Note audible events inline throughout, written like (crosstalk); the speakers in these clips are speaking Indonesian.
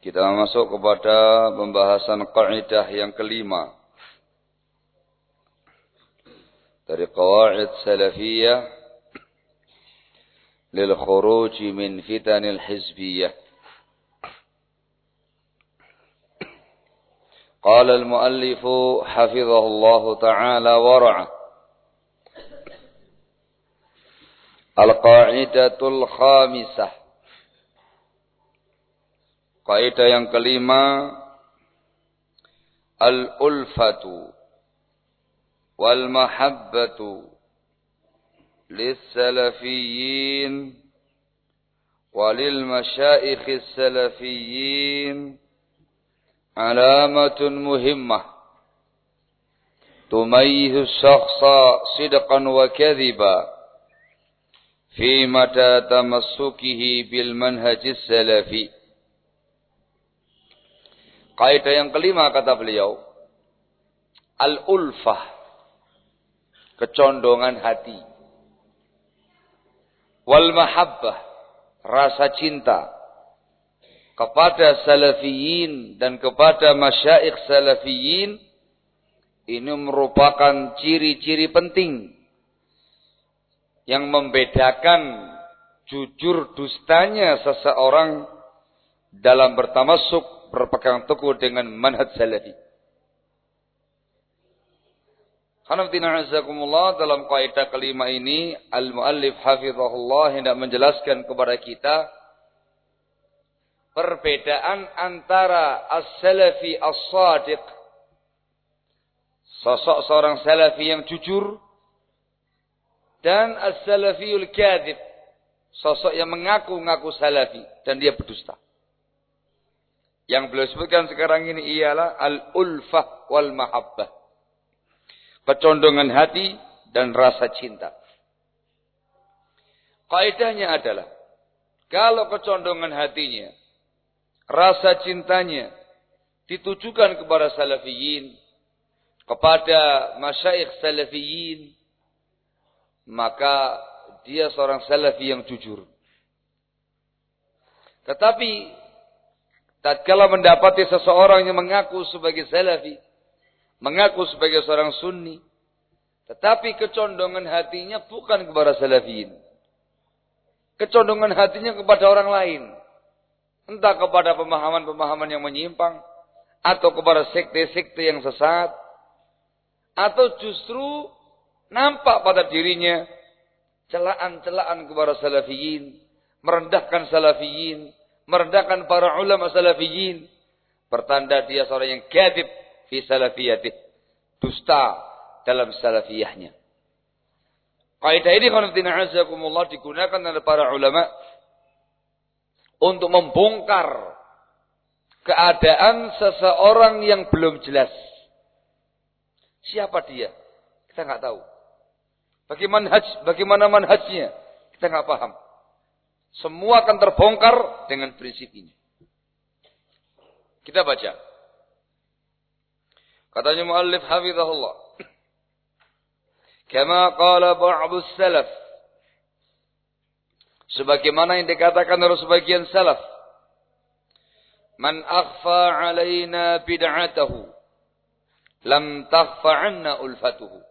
Kita masuk kepada pembahasan kaidah yang kelima dari qawaid salafiyah lil khuruj min fitanil hizbiyah قال المؤلف حفظه الله تعالى ورعه Al-Qa'idatul Khamisah. Kaidah yang kelima Al-ulfatu wal mahabbatu للسلفيين وللمشائخ السلفيين علامة مهمة تميز الشخص صدقا وكذبا في متى تمسكه بالمنهج السلفي Kaidah yang kelima kata beliau, al-ulfah, kecondongan hati. Wal mahabbah, rasa cinta kepada salafiyin dan kepada masyaikh salafiyin ini merupakan ciri-ciri penting yang membedakan jujur dustanya seseorang dalam bertamasuk berpegang teguh dengan manhaj salafi. Hanafdina azakumullah dalam kaidah kelima ini al-muallif hafizahullah hendak menjelaskan kepada kita perbedaan antara as-salafi as-sadiq sosok seorang salafi yang jujur dan as-salafiyul kadhib, sosok yang mengaku-ngaku salafi dan dia berdusta. Yang beliau sebutkan sekarang ini ialah al-ulfah wal mahabbah. Kecondongan hati dan rasa cinta. Kaidahnya adalah kalau kecondongan hatinya, rasa cintanya ditujukan kepada salafiyin, kepada masyaikh salafiyin, maka dia seorang salafi yang jujur. Tetapi tatkala mendapati seseorang yang mengaku sebagai salafi, mengaku sebagai seorang sunni, tetapi kecondongan hatinya bukan kepada salafiyin. Kecondongan hatinya kepada orang lain. Entah kepada pemahaman-pemahaman yang menyimpang, atau kepada sekte-sekte yang sesat, atau justru Nampak pada dirinya celaan-celaan kepada salafiyin, merendahkan salafiyin, merendahkan para ulama salafiyin, pertanda dia seorang yang kadib fi salafiyatih, dusta dalam salafiyahnya. Kaidah ini azakumullah digunakan oleh para ulama untuk membongkar keadaan seseorang yang belum jelas. Siapa dia? Kita nggak tahu. Bagaimana manhaj, bagaimana manhajnya? Kita nggak paham. Semua akan terbongkar dengan prinsip ini. Kita baca. Katanya muallif hafizahullah. Kama qala ba'du salaf. Sebagaimana yang dikatakan oleh sebagian salaf. Man akhfa alaina bid'atahu. Lam takhfa anna ulfatuhu.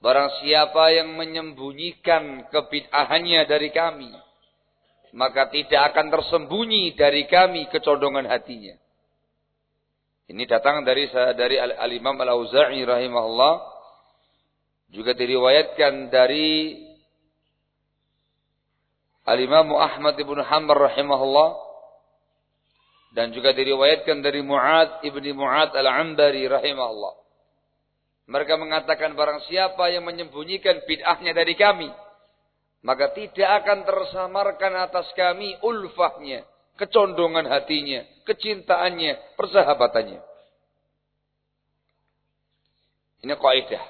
Barang siapa yang menyembunyikan kebid'ahannya dari kami, maka tidak akan tersembunyi dari kami kecondongan hatinya. Ini datang dari dari Al-Imam Al-Auza'i rahimahullah juga diriwayatkan dari Al-Imam Ahmad ibn Hanbal rahimahullah dan juga diriwayatkan dari Mu'ad ibni Mu'ad Al-Ambari rahimahullah. Mereka mengatakan barang siapa yang menyembunyikan bid'ahnya dari kami. Maka tidak akan tersamarkan atas kami ulfahnya. kecondongan hatinya, kecintaannya, persahabatannya. Ini kaidah.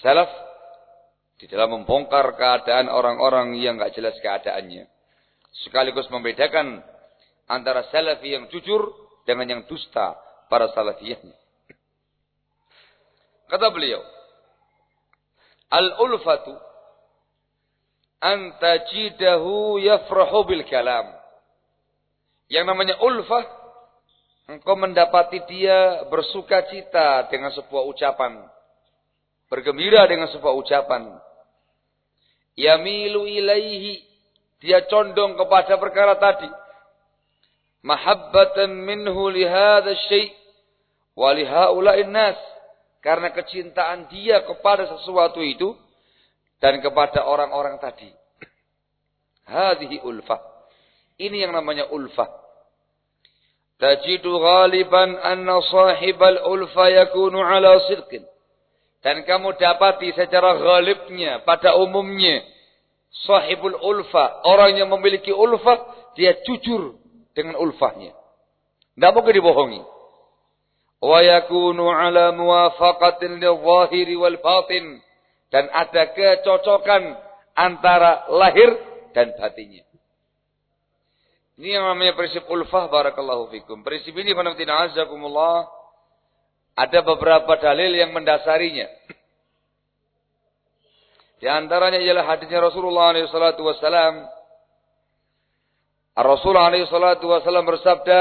Salaf di dalam membongkar keadaan orang-orang yang nggak jelas keadaannya. Sekaligus membedakan antara salafi yang jujur dengan yang dusta para salafiyahnya. Kata beliau, Al-ulfatu antajidahu yafrahu bil kalam. Yang namanya ulfah engkau mendapati dia bersuka cita dengan sebuah ucapan. Bergembira dengan sebuah ucapan. Yamilu ilaihi. Dia condong kepada perkara tadi. Mahabbatan minhu lihada syai' walihaula'in nas. Karena kecintaan dia kepada sesuatu itu dan kepada orang-orang tadi. Hadhihi ulfah. Ini yang namanya ulfah. Tajidu ghaliban anna sahibal ulfah yakunu ala sirkin. Dan kamu dapati secara ghalibnya, pada umumnya, sahibul ulfa orang yang memiliki ulfa dia jujur dengan ulfahnya. Tidak mungkin dibohongi. Wa yakunu ala muwafaqatin lil zahiri wal batin dan ada kecocokan antara lahir dan batinnya ini yang namanya prinsip ulfah barakallahu fikum. Prinsip ini fanatina azakumullah ada beberapa dalil yang mendasarinya. Di antaranya ialah hadisnya Rasulullah SAW. Rasulullah SAW bersabda,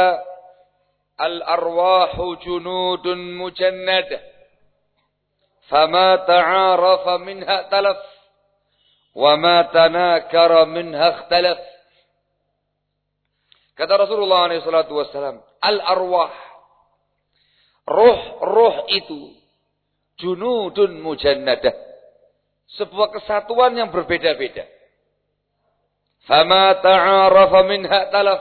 Al-arwahu junudun mujannadah. Ta'arafa minha talaf. Wa ma tanakara minha ikhtalaf. Kata Rasulullah SAW, Al-arwah. Roh-roh itu. Junudun mujannadah. Sebuah kesatuan yang berbeda-beda. Fama ta'arafa minha talaf.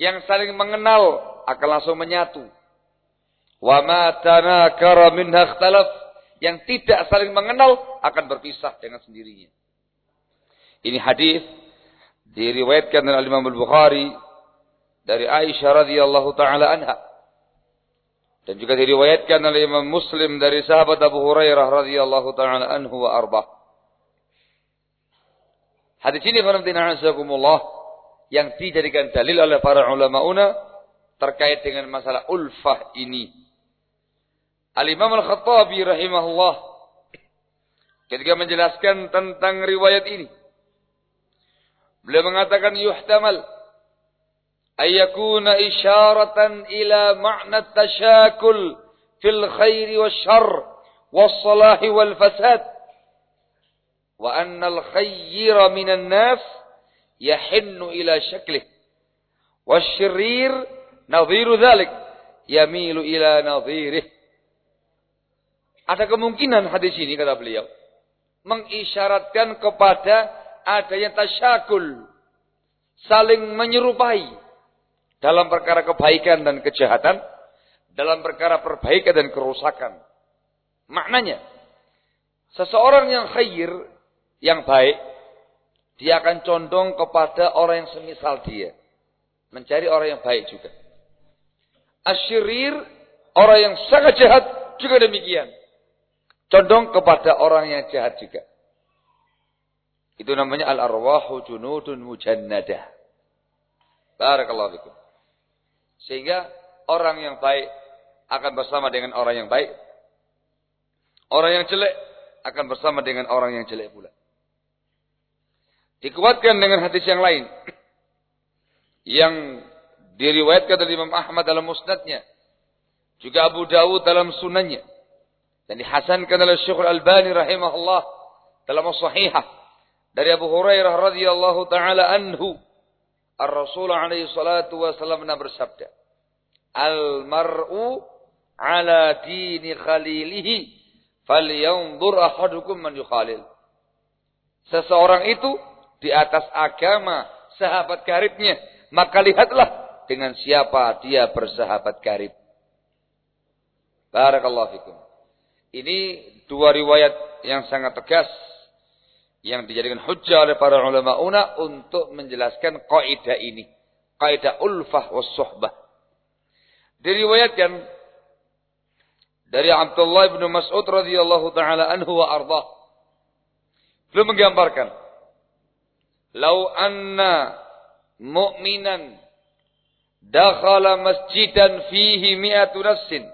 Yang saling mengenal akan langsung menyatu. Wa ma tanakara minha ikhtalaf. Yang tidak saling mengenal akan berpisah dengan sendirinya. Ini hadis diriwayatkan oleh Imam Al-Bukhari dari Aisyah radhiyallahu taala anha. Dan juga diriwayatkan oleh Imam Muslim dari sahabat Abu Hurairah radhiyallahu taala anhu wa arba. Hadis ini yang dijadikan dalil oleh para ulama una terkait dengan masalah ulfah ini. Al-Imam Al-Khattabi rahimahullah. Ketika menjelaskan tentang riwayat ini beliau mengatakan yuhtamal أن يكون إشارة إلى معنى التشاكل في الخير والشر والصلاح والفساد وأن الخير من الناس يحن إلى شكله والشرير نظير ذلك يميل إلى نظيره Ada kemungkinan hadis ini kata beliau mengisyaratkan kepada adanya tasyakul saling menyerupai dalam perkara kebaikan dan kejahatan, dalam perkara perbaikan dan kerusakan. Maknanya, seseorang yang khair, yang baik, dia akan condong kepada orang yang semisal dia. Mencari orang yang baik juga. Asyirir, orang yang sangat jahat, juga demikian. Condong kepada orang yang jahat juga. Itu namanya al-arwahu junudun mujannadah. Barakallahu fikum. Sehingga orang yang baik akan bersama dengan orang yang baik. Orang yang jelek akan bersama dengan orang yang jelek pula. Dikuatkan dengan hadis yang lain. Yang diriwayatkan dari Imam Ahmad dalam musnadnya. Juga Abu Dawud dalam sunannya. Dan dihasankan oleh Syekh Al-Albani rahimahullah dalam sahihah. Dari Abu Hurairah radhiyallahu taala anhu Ar-Rasul alaihi salatu wasallam bersabda, Al-mar'u ala dini khalilihi falyanzur ahadukum man yukhalil. Seseorang itu di atas agama sahabat karibnya, maka lihatlah dengan siapa dia bersahabat karib. Barakallahu fikum. Ini dua riwayat yang sangat tegas yang dijadikan hujjah oleh para ulama una untuk menjelaskan kaidah ini. kaidah ulfah was suhbah. Diriwayatkan dari Abdullah bin Mas'ud radhiyallahu taala anhu wa ardah. Beliau menggambarkan, "Lau anna mu'minan dakhala masjidan fihi mi'atu nafsin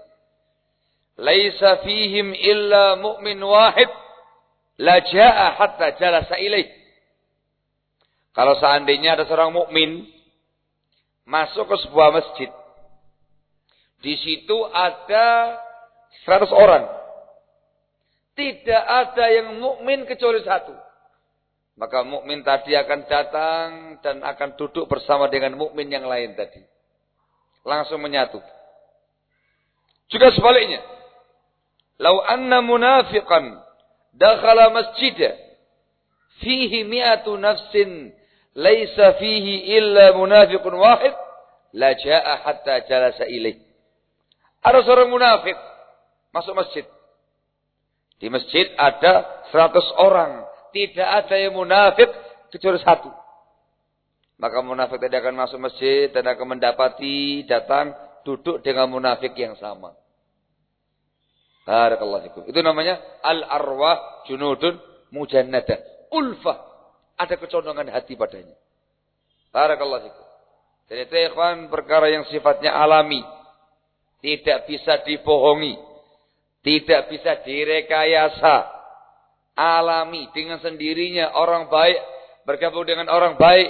laisa fihim illa mu'min wahid la jaa hatta jalasa ilaih." Kalau seandainya ada seorang mukmin masuk ke sebuah masjid, di situ ada 100 orang. Tidak ada yang mukmin kecuali satu. Maka mukmin tadi akan datang dan akan duduk bersama dengan mukmin yang lain tadi. Langsung menyatu. Juga sebaliknya. Lau anna munafiqan dakhala masjidah fihi mi'atu nafsin laisa fihi illa munafiqun wahid la jaa hatta jalasa ilaih. Ada seorang munafik masuk masjid. Di masjid ada 100 orang, tidak ada yang munafik kecuali satu. Maka munafik tidak akan masuk masjid dan akan mendapati datang duduk dengan munafik yang sama. Barakallahu Itu namanya al-arwah junudun mujannada. Ulfah ada kecondongan hati padanya. Barakallahu fikum. Jadi itu ikhwan perkara yang sifatnya alami. Tidak bisa dibohongi. Tidak bisa direkayasa. Alami dengan sendirinya orang baik bergabung dengan orang baik.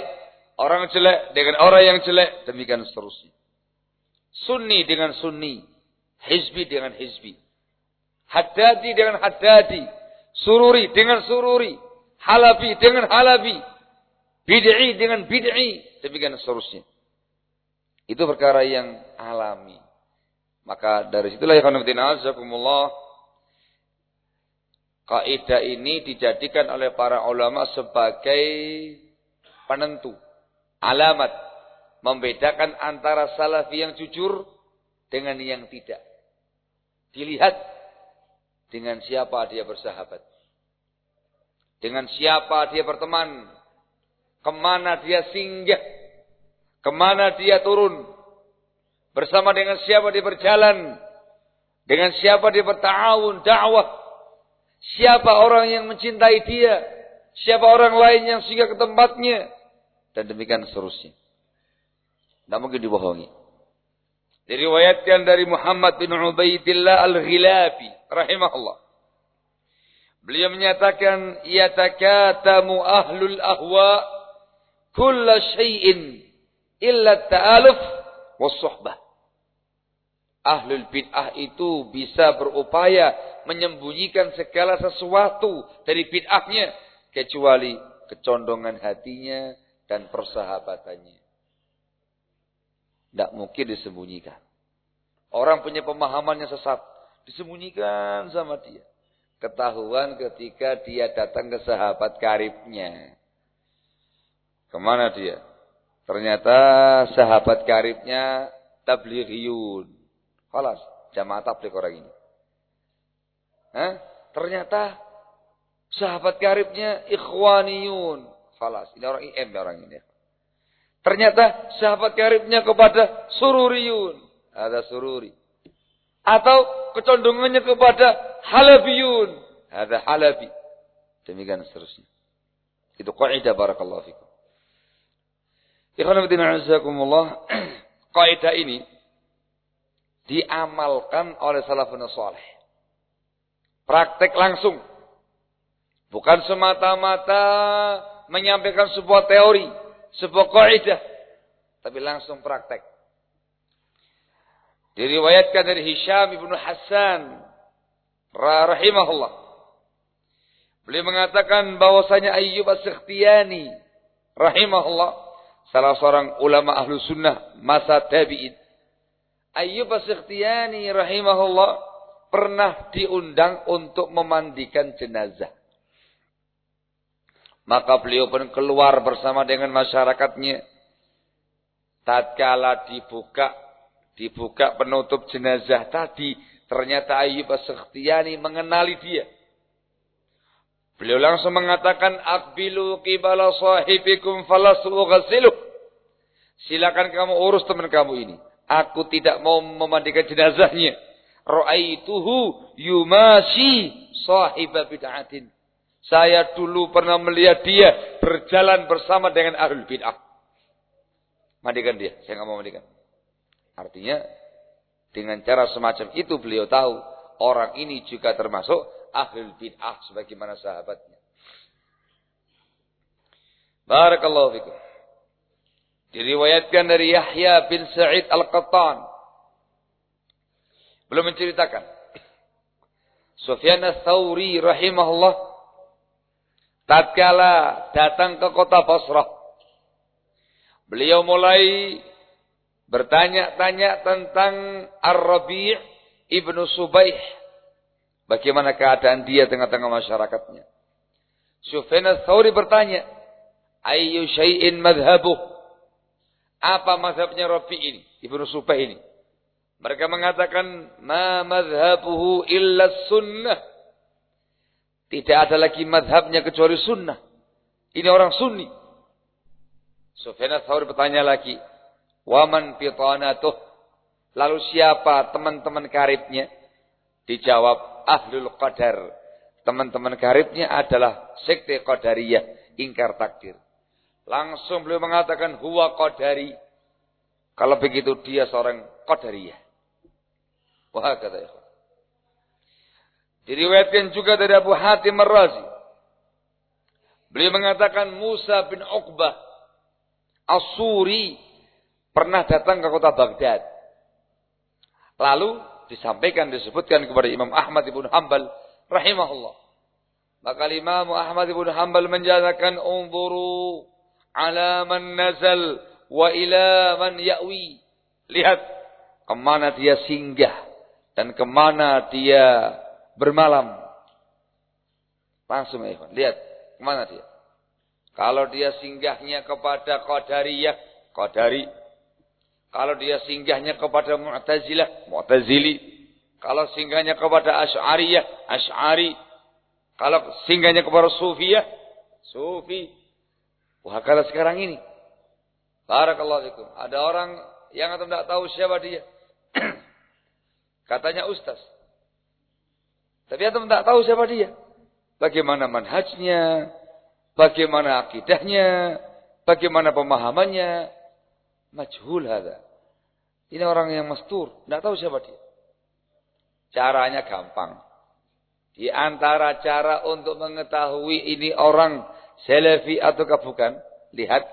Orang jelek dengan orang yang jelek. Demikian seterusnya. Sunni dengan sunni. Hizbi dengan hizbi. Haddadi dengan haddadi. Sururi dengan sururi. Halafi dengan halafi. Bid'i dengan bid'i. Demikian seterusnya. Itu perkara yang alami. Maka dari situlah ya azakumullah kaidah ini dijadikan oleh para ulama sebagai penentu, alamat membedakan antara salafi yang jujur dengan yang tidak. Dilihat dengan siapa dia bersahabat. Dengan siapa dia berteman. Ke mana dia singgah. Ke mana dia turun. Bersama dengan siapa dia berjalan. Dengan siapa dia bertawun, dakwah. Siapa orang yang mencintai dia. Siapa orang lain yang singgah ke tempatnya. Dan demikian seterusnya. Tidak mungkin dibohongi. Diriwayatkan dari Muhammad bin Ubaidillah al-Ghilafi. Rahimahullah. Beliau menyatakan yatakatamu ahlul ahwa kulla syai'in illa ta'aluf was suhbah. Ahlul bid'ah itu bisa berupaya menyembunyikan segala sesuatu dari bid'ahnya kecuali kecondongan hatinya dan persahabatannya. Tidak mungkin disembunyikan. Orang punya pemahaman yang sesat. Disembunyikan sama dia. Ketahuan ketika dia datang ke sahabat karibnya. Ke mana dia? Ternyata sahabat karibnya tablighiyun. Halas, jamaah tabligh orang ini. Hah? Ternyata sahabat karibnya ikhwaniyun. Halas, ini orang IM orang ini. Ternyata sahabat karibnya kepada sururiyun. Ada sururi. Atau kecondongannya kepada halabiyun. Ada halabi. Demikian seterusnya. Itu kaidah barakallahu fikum. Ikhwan azakumullah. (clears throat) Kaidah ini diamalkan oleh salafun salih. Praktek langsung. Bukan semata-mata menyampaikan sebuah teori, sebuah kaidah, tapi langsung praktek. Diriwayatkan dari Hisham ibnu Hasan rahimahullah. Beliau mengatakan bahwasanya Ayyub As-Sikhtiyani rahimahullah salah seorang ulama ahlu sunnah masa tabi'in. Ayyub As-Sikhtiyani rahimahullah pernah diundang untuk memandikan jenazah. Maka beliau pun keluar bersama dengan masyarakatnya. Tatkala dibuka, dibuka penutup jenazah tadi, Ternyata Ayyub As-Sakhtiyani mengenali dia. Beliau langsung mengatakan, Akbilu qibala sahibikum falasu ughasiluh. Silakan kamu urus teman kamu ini. Aku tidak mau memandikan jenazahnya. Ra'aituhu yumashi sahibah bid'atin. Saya dulu pernah melihat dia berjalan bersama dengan ahlul bid'ah. Mandikan dia. Saya nggak mau mandikan. Artinya dengan cara semacam itu beliau tahu orang ini juga termasuk ahlul bid'ah sebagaimana sahabatnya. Barakallahu fikum. Diriwayatkan dari Yahya bin Sa'id Al-Qattan. Belum menceritakan. Sufyan ats-Tsauri rahimahullah tatkala datang ke kota Basrah. Beliau mulai bertanya-tanya tentang Ar-Rabi' ibnu Subaih. Bagaimana keadaan dia tengah-tengah masyarakatnya. Sufyan ats-Tsauri bertanya, Ayu syai'in madhabuh. Apa mazhabnya Rabi ini? Ibnu Supah ini. Mereka mengatakan, Ma madhabuhu illa sunnah. Tidak ada lagi madhabnya kecuali sunnah. Ini orang sunni. Sufyan Thawri bertanya lagi. Waman fitanatuh. Lalu siapa teman-teman karibnya? Dijawab, Ahlul Qadar. Teman-teman karibnya adalah sekte Qadariyah. Ingkar takdir. Langsung beliau mengatakan huwa qadari. Kalau begitu dia seorang qadariyah. Wah kata ya. Diriwayatkan juga dari Abu Hatim Ar-Razi. Beliau mengatakan Musa bin Uqbah Asuri pernah datang ke kota Baghdad. Lalu disampaikan disebutkan kepada Imam Ahmad ibn Hanbal rahimahullah. Maka Imam Ahmad ibn Hanbal menjadikan unzuru ala man nazal wa ila man ya'wi. Lihat ke mana dia singgah dan ke mana dia bermalam. Langsung ya, lihat ke mana dia. Kalau dia singgahnya kepada Qadariyah, Qadari. Kalau dia singgahnya kepada Mu'tazilah, Mu'tazili. Kalau singgahnya kepada Ash'ariyah, Ash'ari. Kalau singgahnya kepada Sufiyah, Sufi. Wah, kalau sekarang ini. Barakallahu fikum. Ada orang yang tidak tahu siapa dia. (clears throat) Katanya ustaz. Tapi antum tidak tahu siapa dia. Bagaimana manhajnya, bagaimana akidahnya, bagaimana pemahamannya. Majhul ada. Ini orang yang mastur, tidak tahu siapa dia. Caranya gampang. Di antara cara untuk mengetahui ini orang Selefi ataukah bukan? Lihat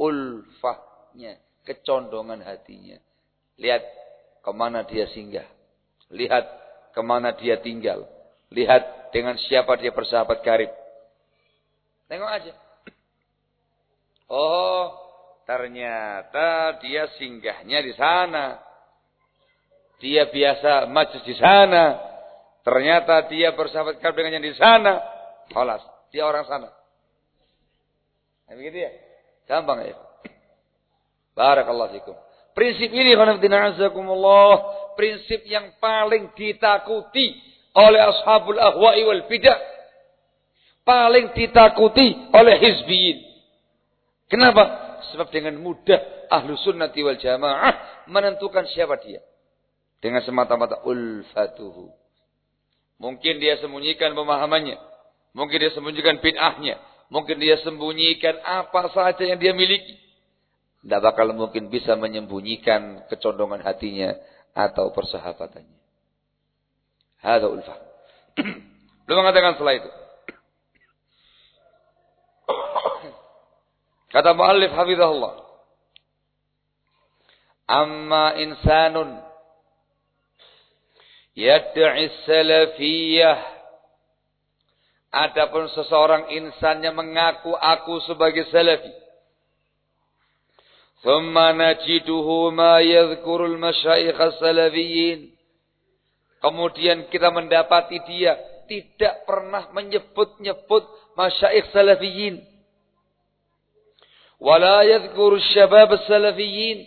ulfahnya, kecondongan hatinya. Lihat ke mana dia singgah. Lihat ke mana dia tinggal. Lihat dengan siapa dia bersahabat karib. Tengok aja. Oh, ternyata dia singgahnya di sana. Dia biasa majlis di sana. Ternyata dia bersahabat karib dengan yang di sana. Holas, dia orang sana. Nah, begitu ya? Gampang ya. Barakallahu fikum. Prinsip ini azakumullah, prinsip yang paling ditakuti oleh ashabul ahwa'i wal bidah. Paling ditakuti oleh hizbiyin. Kenapa? Sebab dengan mudah ahlu sunnati wal jamaah menentukan siapa dia. Dengan semata-mata ulfatuhu. Mungkin dia sembunyikan pemahamannya. Mungkin dia sembunyikan bid'ahnya. Mungkin dia sembunyikan apa saja yang dia miliki. Tidak bakal mungkin bisa menyembunyikan kecondongan hatinya atau persahabatannya. Hada ulfah. (clears throat) Belum mengatakan setelah itu. (clears throat) Kata muallif hafizahullah. Amma insanun yad'i salafiyah Adapun seseorang insan yang mengaku aku sebagai salafi. Thumma najiduhu ma yadhkurul masyayikh salafiyin. Kemudian kita mendapati dia tidak pernah menyebut-nyebut masyayikh salafiyin. Wala yadhkur syabab salafiyin.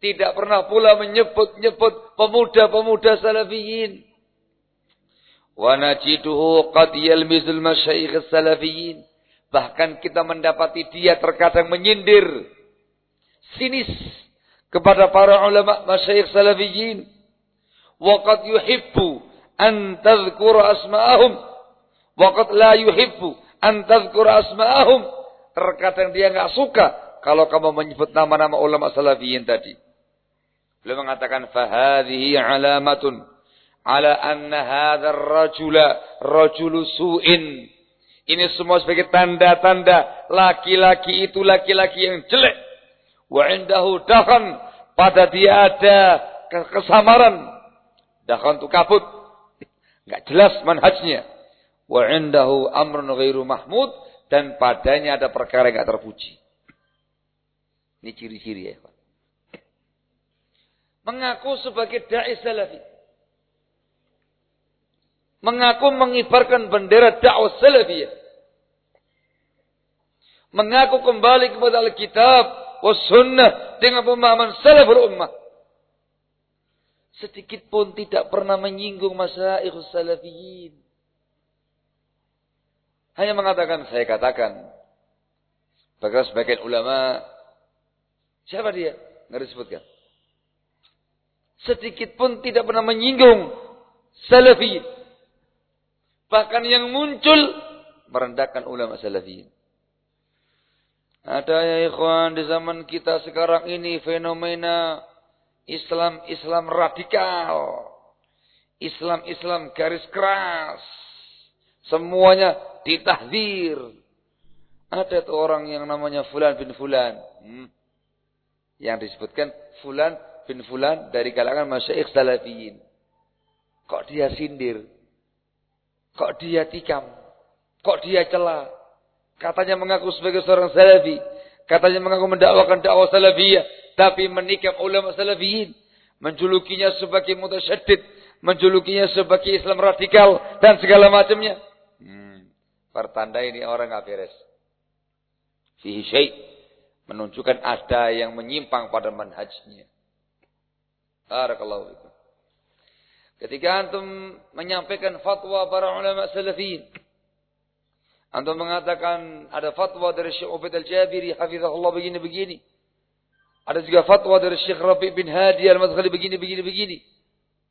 Tidak pernah pula menyebut-nyebut pemuda-pemuda salafiyin. Wanajiduhu qad yalmizul masyayikh salafiyin. Bahkan kita mendapati dia terkadang menyindir sinis kepada para ulama masyayikh salafiyin. Waqad yuhibbu an tadhkura asma'ahum. Waqad la yuhibbu an tadhkura asma'ahum. Terkadang dia enggak suka kalau kamu menyebut nama-nama ulama salafiyin tadi. Beliau mengatakan fahadhihi alamatun ala anna hadzal rajula rajulu su'in. Ini semua sebagai tanda-tanda laki-laki itu laki-laki yang jelek. Wa indahu dahan pada dia ada kesamaran. Dahan itu kabut. Enggak jelas manhajnya. Wa indahu amrun ghairu mahmud dan padanya ada perkara yang enggak terpuji. Ini ciri-ciri ya. Mengaku sebagai dai salafi mengaku mengibarkan bendera dakwah salafiyah. Mengaku kembali kepada Alkitab was sunnah dengan pemahaman salaful ummah. Sedikit pun tidak pernah menyinggung masalah salafiyin. Hanya mengatakan, saya katakan. Bahkan sebagian ulama, siapa dia? Nggak disebutkan. Sedikit pun tidak pernah menyinggung salafiyin. Bahkan yang muncul merendahkan ulama salafiyin. Ada ya ikhwan di zaman kita sekarang ini fenomena Islam Islam radikal. Islam Islam garis keras. Semuanya ditahdir. Ada tuh orang yang namanya Fulan bin Fulan. Hmm. Yang disebutkan Fulan bin Fulan dari kalangan masyaikh salafiyin. Kok dia sindir? Kok dia tikam? Kok dia celah? Katanya mengaku sebagai seorang salafi. Katanya mengaku mendakwakan dakwah salafiyah. Tapi menikam ulama salafiyin. Menjulukinya sebagai mutasyadid. Menjulukinya sebagai Islam radikal. Dan segala macamnya. Hmm. Pertanda ini orang gak beres. Fihi syait. Menunjukkan ada yang menyimpang pada manhajnya. Barakallahu Ketika antum menyampaikan fatwa para ulama salafiyin. Antum mengatakan ada fatwa dari Syekh Ubaid Al-Jabiri hafizahullah begini-begini. Ada juga fatwa dari Syekh Rabi bin Hadi Al-Madkhali begini-begini begini.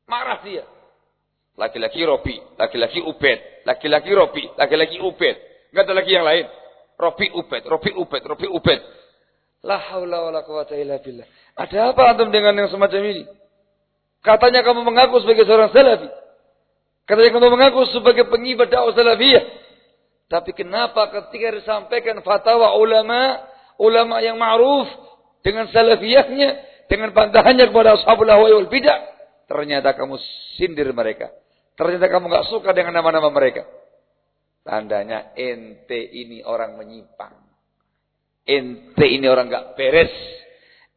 Marah dia. Laki-laki Robi, laki-laki Ubaid, laki-laki Robi, laki-laki Ubaid. Enggak ada lagi yang lain. Robi Ubaid, Robi Ubaid, Robi Ubaid. La haula wala quwata illa billah. Ada apa antum dengan yang semacam ini? Katanya kamu mengaku sebagai seorang salafi. Katanya kamu mengaku sebagai pengibar dakwah salafiyah. Tapi kenapa ketika disampaikan fatwa ulama, ulama yang ma'ruf dengan salafiyahnya, dengan bantahannya kepada ashabul ahwa wal bidah, ternyata kamu sindir mereka. Ternyata kamu nggak suka dengan nama-nama mereka. Tandanya ente ini orang menyimpang. Ente ini orang nggak beres.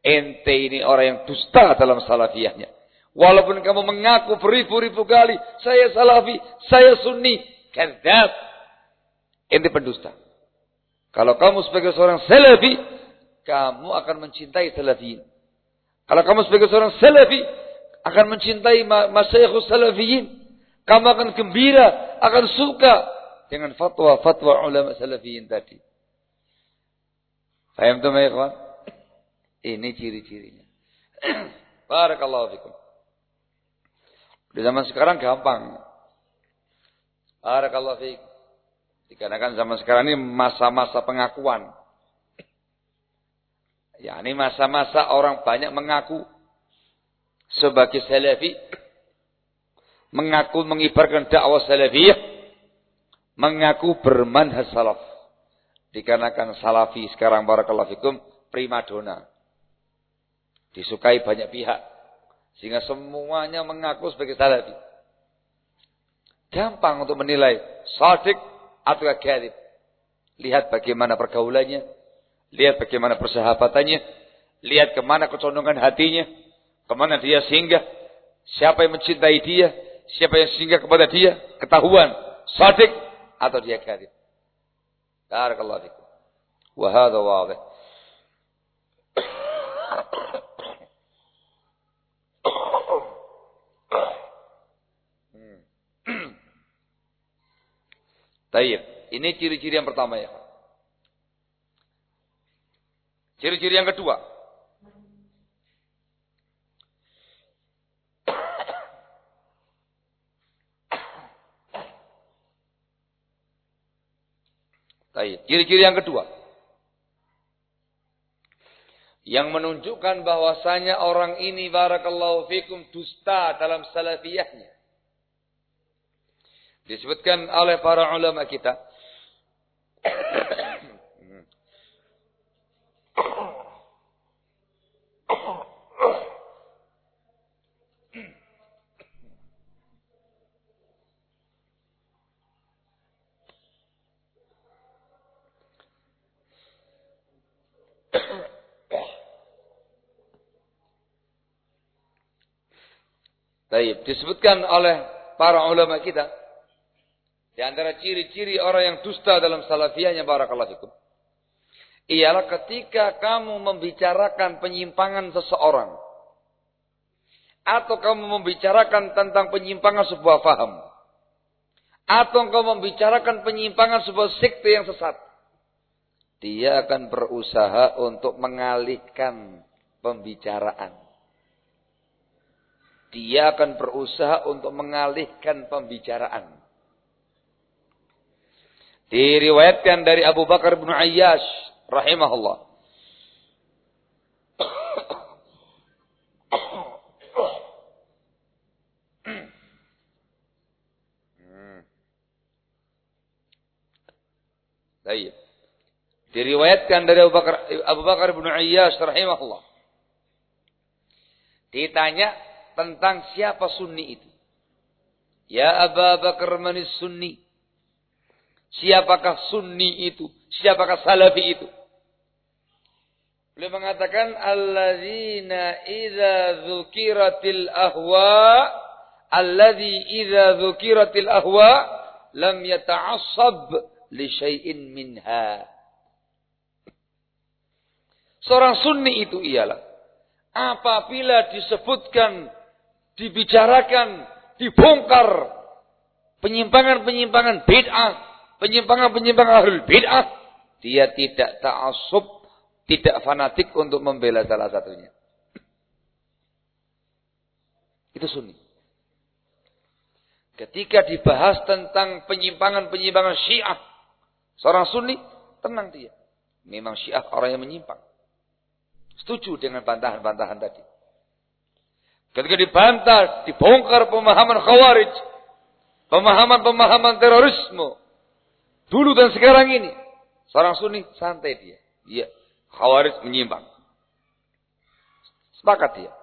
Ente ini orang yang dusta dalam salafiyahnya. Walaupun kamu mengaku beribu-ribu kali, saya salafi, saya sunni, kadzab. Ini pendusta. Kalau kamu sebagai seorang salafi, kamu akan mencintai salafiyin. Kalau kamu sebagai seorang salafi, akan mencintai masyayikhus salafiyin. Kamu akan gembira, akan suka dengan fatwa-fatwa ulama salafiyin tadi. Faham tuh ya Ini ciri-cirinya. (clears throat) Barakallahu fikum. Di zaman sekarang gampang. Barakallahu fiik. Dikarenakan zaman sekarang ini masa-masa pengakuan. Ya, ini masa-masa orang banyak mengaku sebagai salafi, mengaku mengibarkan dakwah salafiyah, mengaku bermanhaj salaf. Dikarenakan salafi sekarang barakallahu fikum primadona. Disukai banyak pihak. Sehingga semuanya mengaku sebagai salafi. Gampang untuk menilai sadik atau kadhib. Lihat bagaimana pergaulannya. Lihat bagaimana persahabatannya. Lihat ke mana kecondongan hatinya. Ke mana dia singgah. Siapa yang mencintai dia. Siapa yang singgah kepada dia. Ketahuan. Sadik atau dia kadhib. Barakallahu fikum. Wahada wadih. Taib. Ini ciri-ciri yang pertama ya. Ciri-ciri yang kedua. Taib. Ciri-ciri yang kedua. Yang menunjukkan bahwasanya orang ini barakallahu fikum dusta dalam salafiyahnya. Disebutkan oleh para ulama kita. Baik, disebutkan oleh para ulama kita di antara ciri-ciri orang yang dusta dalam salafiyahnya barakallahu fikum ialah ketika kamu membicarakan penyimpangan seseorang atau kamu membicarakan tentang penyimpangan sebuah faham atau kamu membicarakan penyimpangan sebuah sekte yang sesat dia akan berusaha untuk mengalihkan pembicaraan dia akan berusaha untuk mengalihkan pembicaraan. Diriwayatkan dari Abu Bakar bin Ayyash rahimahullah. Baik. Diriwayatkan dari Abu Bakar Abu Bakar bin Ayyash rahimahullah. Ditanya tentang siapa sunni itu. Ya Abu Bakar manis sunni. Siapakah sunni itu? Siapakah salafi itu? Beliau mengatakan alladzina idza dzukiratil ahwa alladzi idza dzukiratil ahwa lam yata'assab li syai'in minha. Seorang sunni itu ialah apabila disebutkan dibicarakan, dibongkar penyimpangan-penyimpangan bid'ah, penyimpangan-penyimpangan ahlul bid'ah, dia tidak ta'assub, tidak fanatik untuk membela salah satunya. Itu sunni. Ketika dibahas tentang penyimpangan-penyimpangan syiah, seorang sunni, tenang dia. Memang syiah orang yang menyimpang. Setuju dengan bantahan-bantahan tadi. Ketika dibantah, dibongkar pemahaman khawarij. Pemahaman-pemahaman terorisme. Dulu dan sekarang ini. Seorang sunni, santai dia. Dia khawarij menyimpang. Sepakat dia.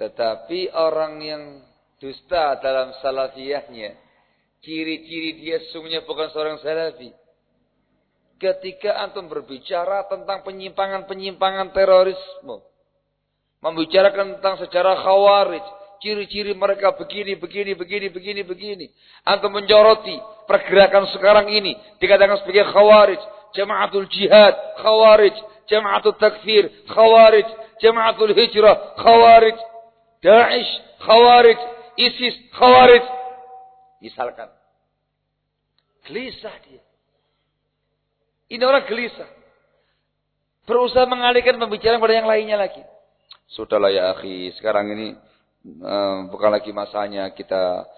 Tetapi orang yang dusta dalam salafiyahnya. Ciri-ciri dia sungguhnya bukan seorang salafi. Ketika antum berbicara tentang penyimpangan-penyimpangan terorisme membicarakan tentang sejarah khawarij, ciri-ciri mereka begini, begini, begini, begini, begini. Antum menjoroti pergerakan sekarang ini dikatakan sebagai khawarij, jamaatul jihad, khawarij, jamaatul takfir, khawarij, jamaatul hijrah, khawarij, Daesh, khawarij, ISIS, khawarij. Misalkan. Gelisah dia. Ini orang gelisah. Berusaha mengalihkan pembicaraan pada yang lainnya lagi. Sudahlah ya akhi, sekarang ini uh, bukan lagi masanya kita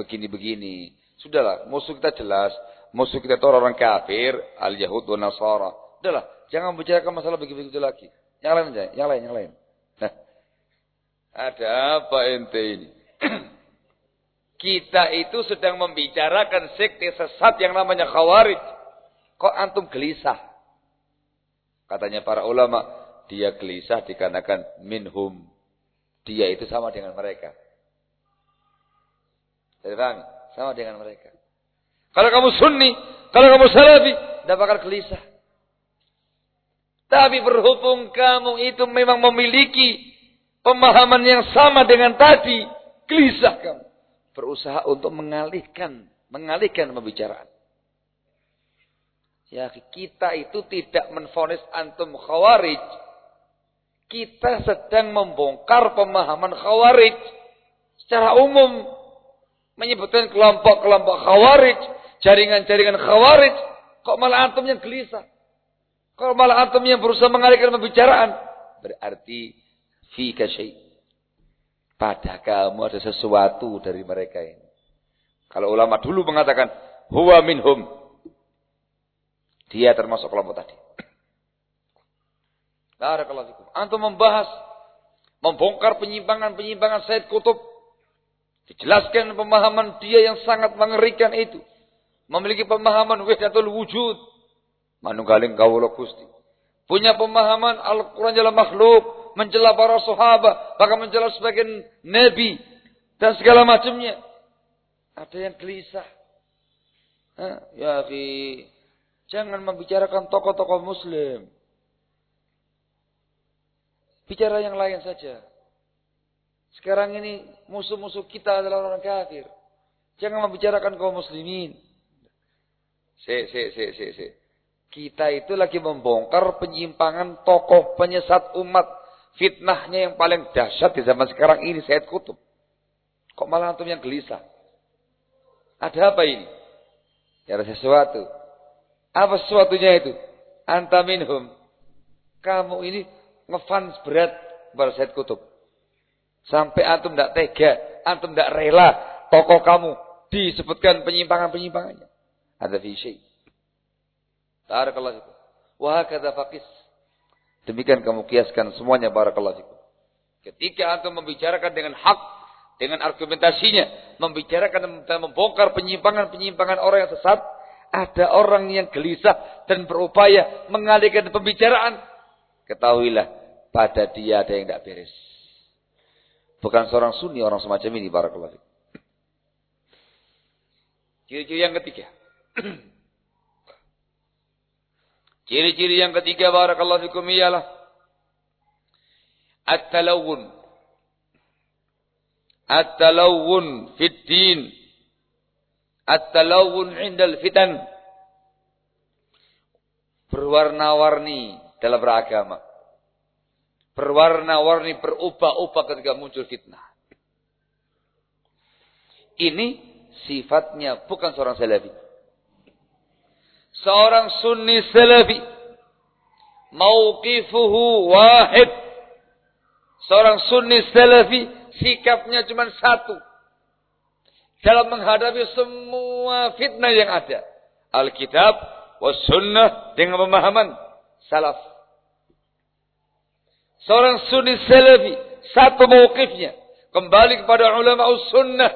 begini-begini. Uh, Sudahlah, musuh kita jelas. Musuh kita itu orang kafir, al-Yahud dan Nasara. Sudahlah, jangan bicarakan masalah begitu-begitu lagi. Yang lain aja, yang lain, yang lain. Nah, ada apa ente ini? (clears throat) kita itu sedang membicarakan sekte sesat yang namanya khawarij. Kok antum gelisah? Katanya para ulama, dia gelisah dikarenakan minhum. Dia itu sama dengan mereka. Jadi paham? Sama dengan mereka. Kalau kamu sunni, kalau kamu salafi, tidak bakal gelisah. Tapi berhubung kamu itu memang memiliki pemahaman yang sama dengan tadi, gelisah kamu. Berusaha untuk mengalihkan, mengalihkan pembicaraan. Ya, kita itu tidak menfonis antum khawarij kita sedang membongkar pemahaman khawarij secara umum menyebutkan kelompok-kelompok khawarij, jaringan-jaringan khawarij, kok malah antum yang gelisah? Kok malah antum yang berusaha mengalihkan pembicaraan? Berarti fi syai. Pada kamu ada sesuatu dari mereka ini. Kalau ulama dulu mengatakan huwa minhum. Dia termasuk kelompok tadi. Barakallahu. Antum membahas membongkar penyimpangan-penyimpangan Said Kutub. Dijelaskan pemahaman dia yang sangat mengerikan itu. Memiliki pemahaman wahdatul wujud. Manunggaling kawula Gusti. Punya pemahaman Al-Quran adalah makhluk. Mencela para sahabat. Bahkan mencela sebagian nabi. Dan segala macamnya. Ada yang gelisah. Ya. Jangan membicarakan tokoh-tokoh muslim. Bicara yang lain saja. Sekarang ini musuh-musuh kita adalah orang kafir. Jangan membicarakan kaum muslimin. Se, se, se, se, se. Kita itu lagi membongkar penyimpangan tokoh penyesat umat. Fitnahnya yang paling dahsyat di zaman sekarang ini Said Kutub. Kok malah antum yang gelisah? Ada apa ini? Ya ada sesuatu. Apa sesuatunya itu? Anta minhum. Kamu ini ngefans berat kepada Said Kutub. Sampai antum tidak tega, antum tidak rela tokoh kamu disebutkan penyimpangan-penyimpangannya. Ada visi. Barakallahu fikum. Wah kata fakis. Demikian kamu kiaskan semuanya barakallahu fikum. Ketika antum membicarakan dengan hak, dengan argumentasinya, membicarakan dan membongkar penyimpangan-penyimpangan orang yang sesat, ada orang yang gelisah dan berupaya mengalihkan pembicaraan. Ketahuilah, pada dia ada yang tidak beres. Bukan seorang sunni orang semacam ini barakallahu Ciri-ciri yang ketiga. (clears throat) Ciri-ciri yang ketiga barakallahu fikum ialah at-talawun. At-talawun fid din. At-talawun indal fitan. Berwarna-warni dalam beragama berwarna-warni, berubah-ubah ketika muncul fitnah. Ini sifatnya bukan seorang salafi. Seorang sunni salafi. Mauqifuhu wahid. Seorang sunni salafi sikapnya cuma satu. Dalam menghadapi semua fitnah yang ada. Alkitab was sunnah dengan pemahaman salaf. Seorang sunni salafi. Satu mawqifnya. Kembali kepada ulama sunnah.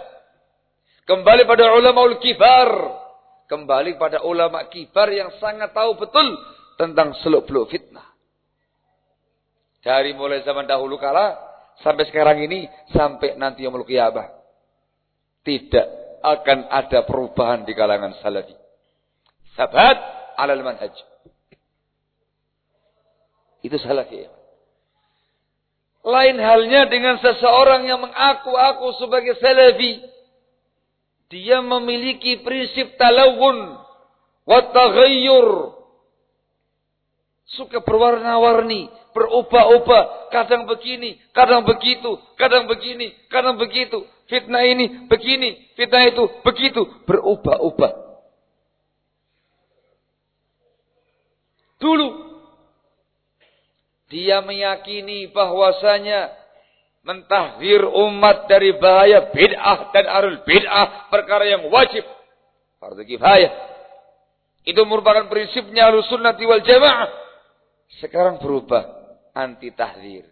Kembali pada ulama kifar. Kembali pada ulama kifar yang sangat tahu betul tentang seluk-beluk fitnah. Dari mulai zaman dahulu kala sampai sekarang ini sampai nanti yang qiyamah. Tidak akan ada perubahan di kalangan salafi. Sabat alal manhaj. Itu salafi. Lain halnya dengan seseorang yang mengaku-aku sebagai salafi. Dia memiliki prinsip talawun wa taghayyur. Suka berwarna-warni, berubah-ubah, kadang begini, kadang begitu, kadang begini, kadang begitu. Fitnah ini begini, fitnah itu begitu, berubah-ubah. Dulu dia meyakini bahwasanya mentahdir umat dari bahaya bid'ah dan arul bid'ah perkara yang wajib. Kifayah. Itu merupakan prinsipnya al-sunnah wal jamaah. Sekarang berubah. Anti tahdir.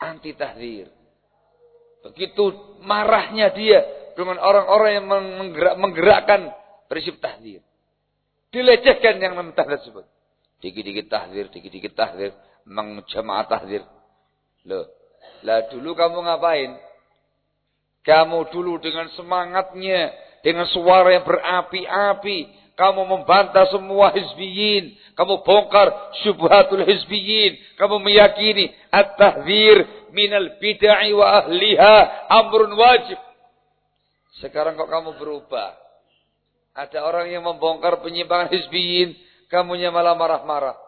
Anti tahdir. Begitu marahnya dia dengan orang-orang yang menggerak, menggerakkan prinsip tahdir. Dilecehkan yang mentah tersebut. Dikit-dikit tahdir, dikit-dikit tahdir. Jamaah tahdir. Loh. Lah dulu kamu ngapain? Kamu dulu dengan semangatnya. Dengan suara yang berapi-api. Kamu membantah semua hizbiyin. Kamu bongkar syubhatul hizbiyin. Kamu meyakini. At-tahdir minal bid'ai wa ahliha. Amrun wajib. Sekarang kok kamu berubah? Ada orang yang membongkar penyimpangan hizbiyin kamunya malah marah-marah.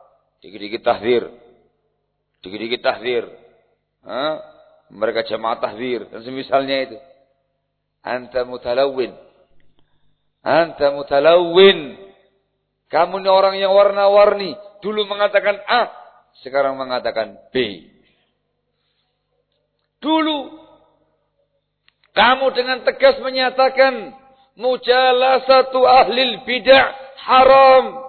Dikit-dikit tahdir. Dikit-dikit tahdir. Ha? Mereka jamaah tahdir. Dan semisalnya itu. Anta mutalawin. Anta mutalawin. Kamu ini orang yang warna-warni. Dulu mengatakan A. Sekarang mengatakan B. Dulu. Kamu dengan tegas menyatakan mujalasatu ahli bid'ah haram.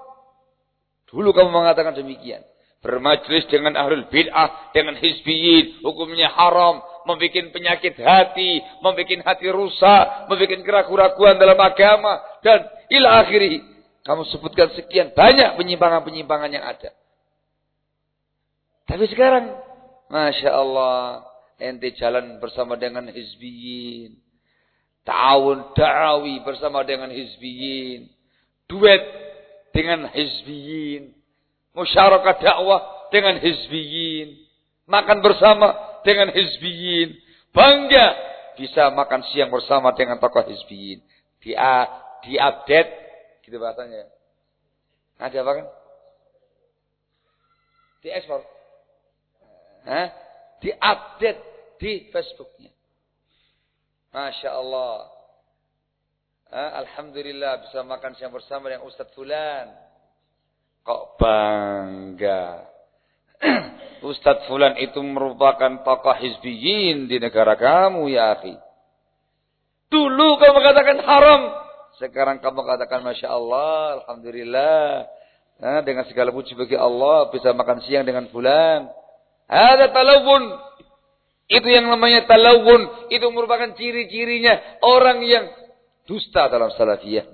Dulu kamu mengatakan demikian. Bermajlis dengan ahlul bid'ah, dengan hizbiyin, hukumnya haram, membuat penyakit hati, membuat hati rusak, membuat keraguan-keraguan dalam agama, dan ila akhiri. Kamu sebutkan sekian banyak penyimpangan-penyimpangan yang ada. Tapi sekarang, Masya Allah, ente jalan bersama dengan hizbiyin. Ta'awun da'awi bersama dengan hizbiyin. Duet dengan hizbiyin Musyarakat dakwah dengan hizbiyin. Makan bersama dengan hizbiyin. Bangga bisa makan siang bersama dengan tokoh hizbiyin. Di, di update. Gitu bahasanya. Ada apa kan? Di ekspor. Hah? Di update di Facebooknya. Masya Allah. Alhamdulillah bisa makan siang bersama dengan Ustadz Fulan. Kok bangga? (clears throat) Ustadz Fulan itu merupakan tokoh hizbiyin di negara kamu ya akhi. Dulu kamu katakan haram. Sekarang kamu katakan Masya Allah, Alhamdulillah. Nah, dengan segala puji bagi Allah bisa makan siang dengan Fulan. Ada talawun. Itu yang namanya talawun. Itu merupakan ciri-cirinya orang yang dusta dalam salafiyah.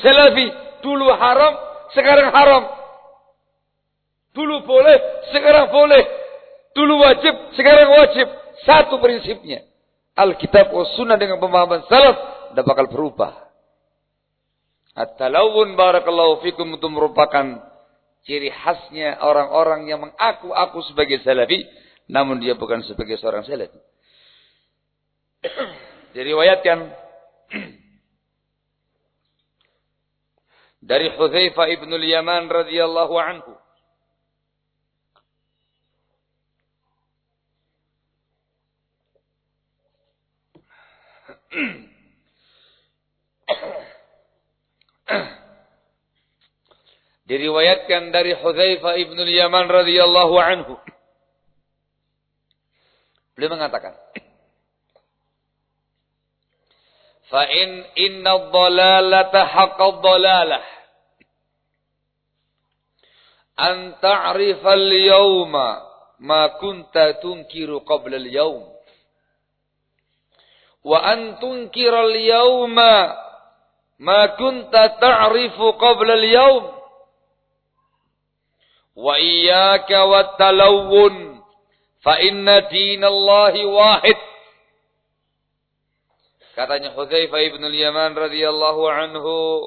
Salafi dulu haram, sekarang haram. Dulu boleh, sekarang boleh. Dulu wajib, sekarang wajib. Satu prinsipnya. Alkitab wa sunnah dengan pemahaman salaf tidak bakal berubah. At-talawun barakallahu fikum itu merupakan ciri khasnya orang-orang yang mengaku aku sebagai salafi namun dia bukan sebagai seorang salafi. (clears throat) Diriwayatkan (clears throat) dari Hudzaifah ibn al-Yaman radhiyallahu anhu. (clears throat) Diriwayatkan dari Hudzaifah ibn al-Yaman radhiyallahu anhu. Beliau mengatakan Fa in inna dhalalata haqqad dhalalah an ta'rifa al-yawma ma kunta tunkiru qabla al-yawm wa an tunkira al-yawma ma kunta ta'rifu qabla al-yawm wa iyyaka wat talawun fa inna dinallahi wahid Katanya Hudzaifah ibn al-Yaman radhiyallahu anhu,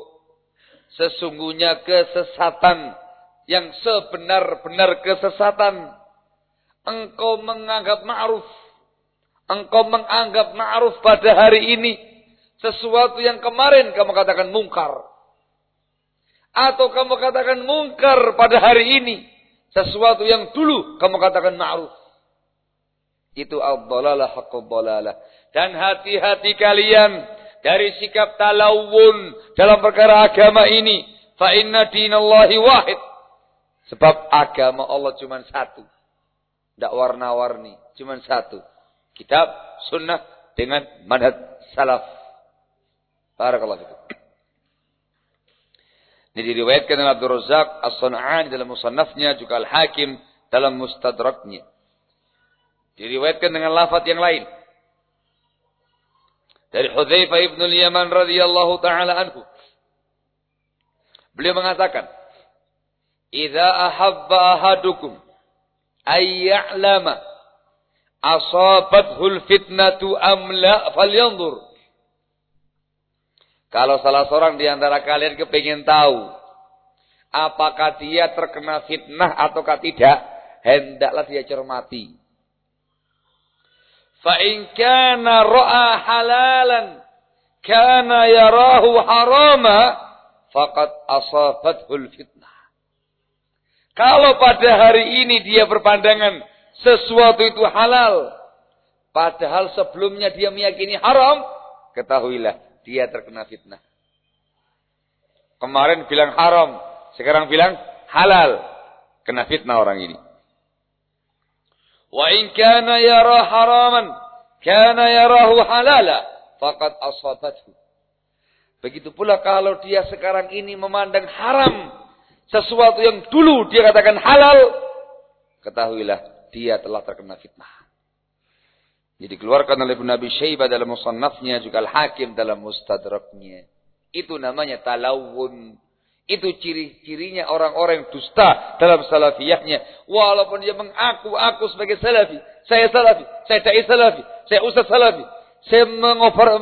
sesungguhnya kesesatan yang sebenar-benar kesesatan. Engkau menganggap ma'ruf. Engkau menganggap ma'ruf pada hari ini sesuatu yang kemarin kamu katakan mungkar. Atau kamu katakan mungkar pada hari ini sesuatu yang dulu kamu katakan ma'ruf. Itu al-dhalalah haqqul dhalalah dan hati-hati kalian dari sikap talawun dalam perkara agama ini. Fa inna dinallahi wahid. Sebab agama Allah cuma satu. Tidak warna-warni. Cuma satu. Kitab, sunnah dengan manhaj salaf. Barakallahu fikum. Ini diriwayatkan oleh Abdul Razak As-Sun'ani dalam musannafnya juga Al-Hakim dalam mustadraknya. Diriwayatkan dengan lafaz yang lain dari Hudzaifah ibn al-Yaman radhiyallahu taala anhu. Beliau mengatakan, "Idza ahabba ahadukum ay ya'lama asabathul fitnatu am la falyanzur." Kalau salah seorang di antara kalian kepingin tahu apakah dia terkena fitnah ataukah tidak, hendaklah dia cermati. Fa in kana ra'a halalan kana yarahu harama faqad asabathul fitnah. Kalau pada hari ini dia berpandangan sesuatu itu halal, padahal sebelumnya dia meyakini haram, ketahuilah dia terkena fitnah. Kemarin bilang haram, sekarang bilang halal. Kena fitnah orang ini. وإن كان يرى حراما كان يراه حلالا فقد أصابته Begitu pula kalau dia sekarang ini memandang haram sesuatu yang dulu dia katakan halal, ketahuilah dia telah terkena fitnah. Jadi keluarkan oleh Ibn Abi Syaibah dalam musannafnya, juga Al-Hakim dalam mustadraknya. Itu namanya talawun. Itu ciri-cirinya orang-orang yang dusta dalam salafiyahnya. Walaupun dia mengaku aku sebagai salafi. Saya salafi. Saya da'i salafi. Saya ustaz salafi. Saya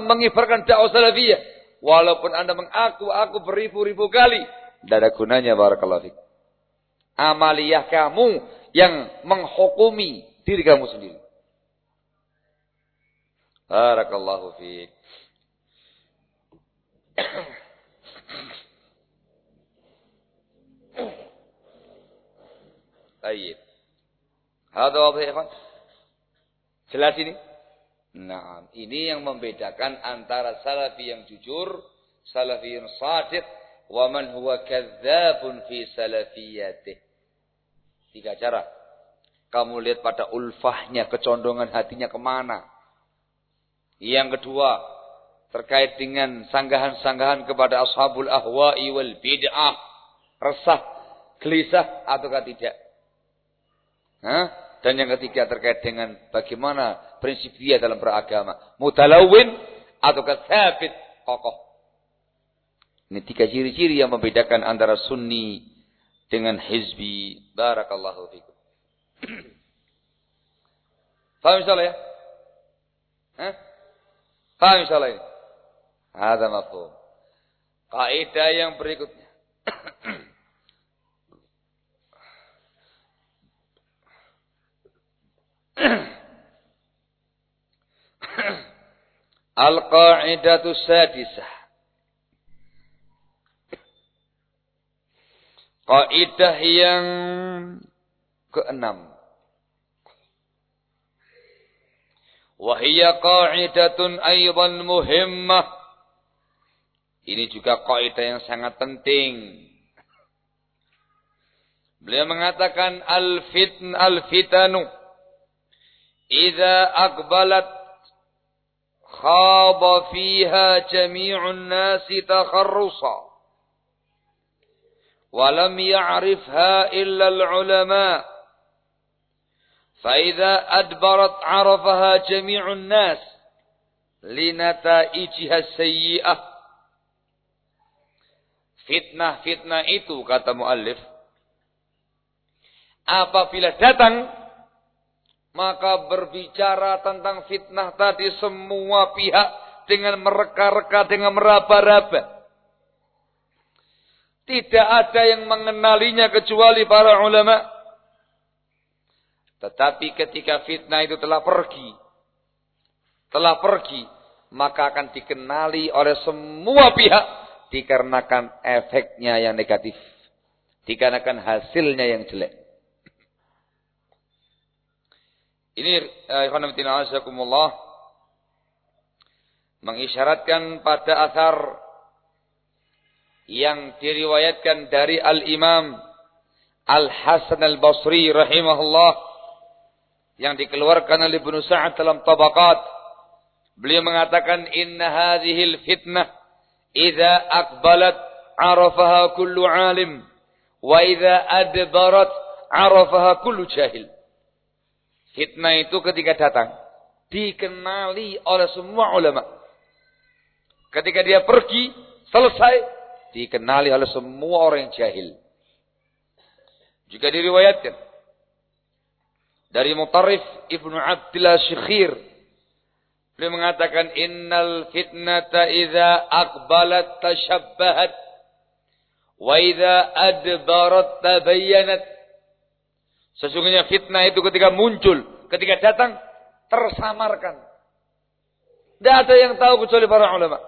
mengifarkan dakwah salafiyah. Walaupun anda mengaku aku beribu-ribu kali. Tidak ada gunanya barakallahu fiqh. Amaliyah kamu yang menghukumi diri kamu sendiri. Barakallahu fiik. (clears throat) Baik. Hada wadih ya Jelas ini? Nah, ini yang membedakan antara salafi yang jujur, salafi yang sadiq, wa man huwa kadzabun fi salafiyatih. Tiga cara. Kamu lihat pada ulfahnya, kecondongan hatinya ke mana. Yang kedua, terkait dengan sanggahan-sanggahan kepada ashabul ahwa'i wal bid'ah. Resah, gelisah ataukah tidak. Hah? Dan yang ketiga terkait dengan bagaimana prinsip dia dalam beragama. Mutalawin ataukah sabit kokoh. Ini tiga ciri-ciri yang membedakan antara sunni dengan hizbi. Barakallahu fikum. (clears throat) Faham insyaallah ya? Hah? Paham insyaallah ini? Ada mafhum. Kaidah yang berikutnya. (clears throat) (clears throat) Al-qa'idatu sadisah. Kaidah yang keenam. Wahia qa'idatun aydan muhimmah. Ini juga kaidah yang sangat penting. Beliau mengatakan al-fitn al-fitanu إذا أقبلت خاض فيها جميع الناس تخرصا ولم يعرفها إلا العلماء. فإذا أدبرت عرفها جميع الناس لنتائجها السيئة. Fitnah-fitnah itu kata muallif apabila datang maka berbicara tentang fitnah tadi semua pihak dengan mereka-reka dengan meraba-raba. Tidak ada yang mengenalinya kecuali para ulama. Tetapi ketika fitnah itu telah pergi, telah pergi, maka akan dikenali oleh semua pihak dikarenakan efeknya yang negatif, dikarenakan hasilnya yang jelek. Ini eh, ikhwanatina azakumullah mengisyaratkan pada asar yang diriwayatkan dari Al-Imam Al-Hasan Al-Basri rahimahullah yang dikeluarkan oleh Ibnu Sa'ad dalam Tabaqat. Beliau mengatakan inna hadhil fitnah idza aqbalat arafaha kullu alim wa idza adbarat arafaha kullu jahil. Fitnah itu ketika datang dikenali oleh semua ulama. Ketika dia pergi, selesai, dikenali oleh semua orang yang jahil. Juga diriwayatkan dari Mutarrif Ibnu Abdillah Syekhir. Beliau mengatakan innal fitnata idza aqbalat tashabbahat wa idza adbarat tabayyanat. Sesungguhnya fitnah itu ketika muncul, ketika datang tersamarkan. Tidak ada yang tahu kecuali para ulama.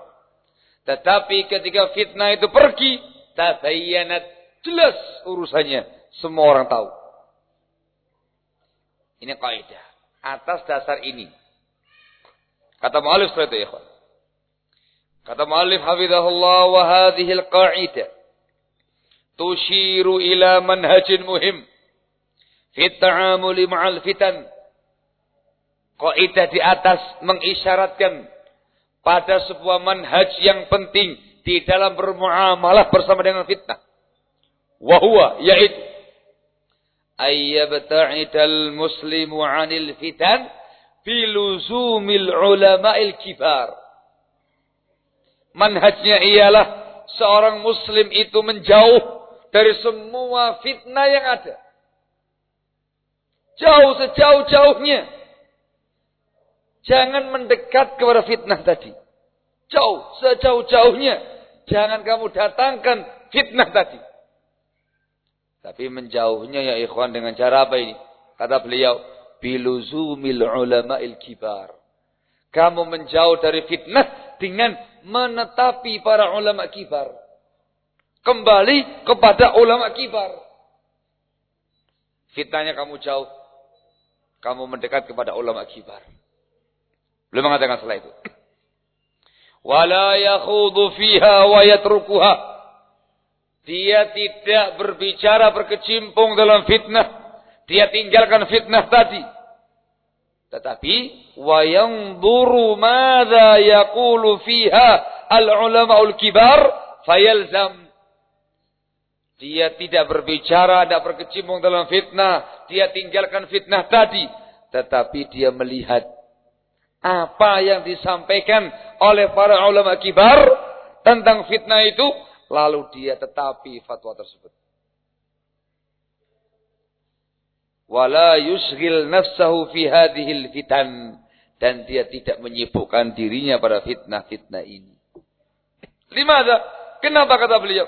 Tetapi ketika fitnah itu pergi, tabayyanat jelas urusannya. Semua orang tahu. Ini kaidah. Atas dasar ini. Kata mu'alif seperti itu, ikhwan. Kata mu'alif hafizahullah wa hadhihi al-qa'idah tushiru ila manhajin muhim fi ta'amuli ma'al fitan. Kaidah di atas mengisyaratkan pada sebuah manhaj yang penting di dalam bermuamalah bersama dengan fitnah. Wahwa yaitu ayyabta'idal muslimu 'anil fitan fi luzumil ulama'il kibar. Manhajnya ialah seorang muslim itu menjauh dari semua fitnah yang ada. Jauh sejauh-jauhnya. Jangan mendekat kepada fitnah tadi. Jauh, sejauh-jauhnya. Jangan kamu datangkan fitnah tadi. Tapi menjauhnya ya ikhwan dengan cara apa ini? Kata beliau, biluzumil ulama'il kibar. Kamu menjauh dari fitnah dengan menetapi para ulama kibar. Kembali kepada ulama kibar. Fitnahnya kamu jauh. Kamu mendekat kepada ulama kibar. Belum mengatakan setelah itu. (clears throat) Wala yakhudu fiha wa yatrukuha. Dia tidak berbicara berkecimpung dalam fitnah. Dia tinggalkan fitnah tadi. Tetapi wa yanzuru madza yaqulu fiha al ulama al kibar fayalzam dia tidak berbicara, tidak berkecimpung dalam fitnah. Dia tinggalkan fitnah tadi. Tetapi dia melihat apa yang disampaikan oleh para ulama kibar tentang fitnah itu. Lalu dia tetapi fatwa tersebut. Wala yusghil nafsahu fi hadhil fitan. Dan dia tidak menyibukkan dirinya pada fitnah-fitnah ini. Limada? Kenapa kata beliau?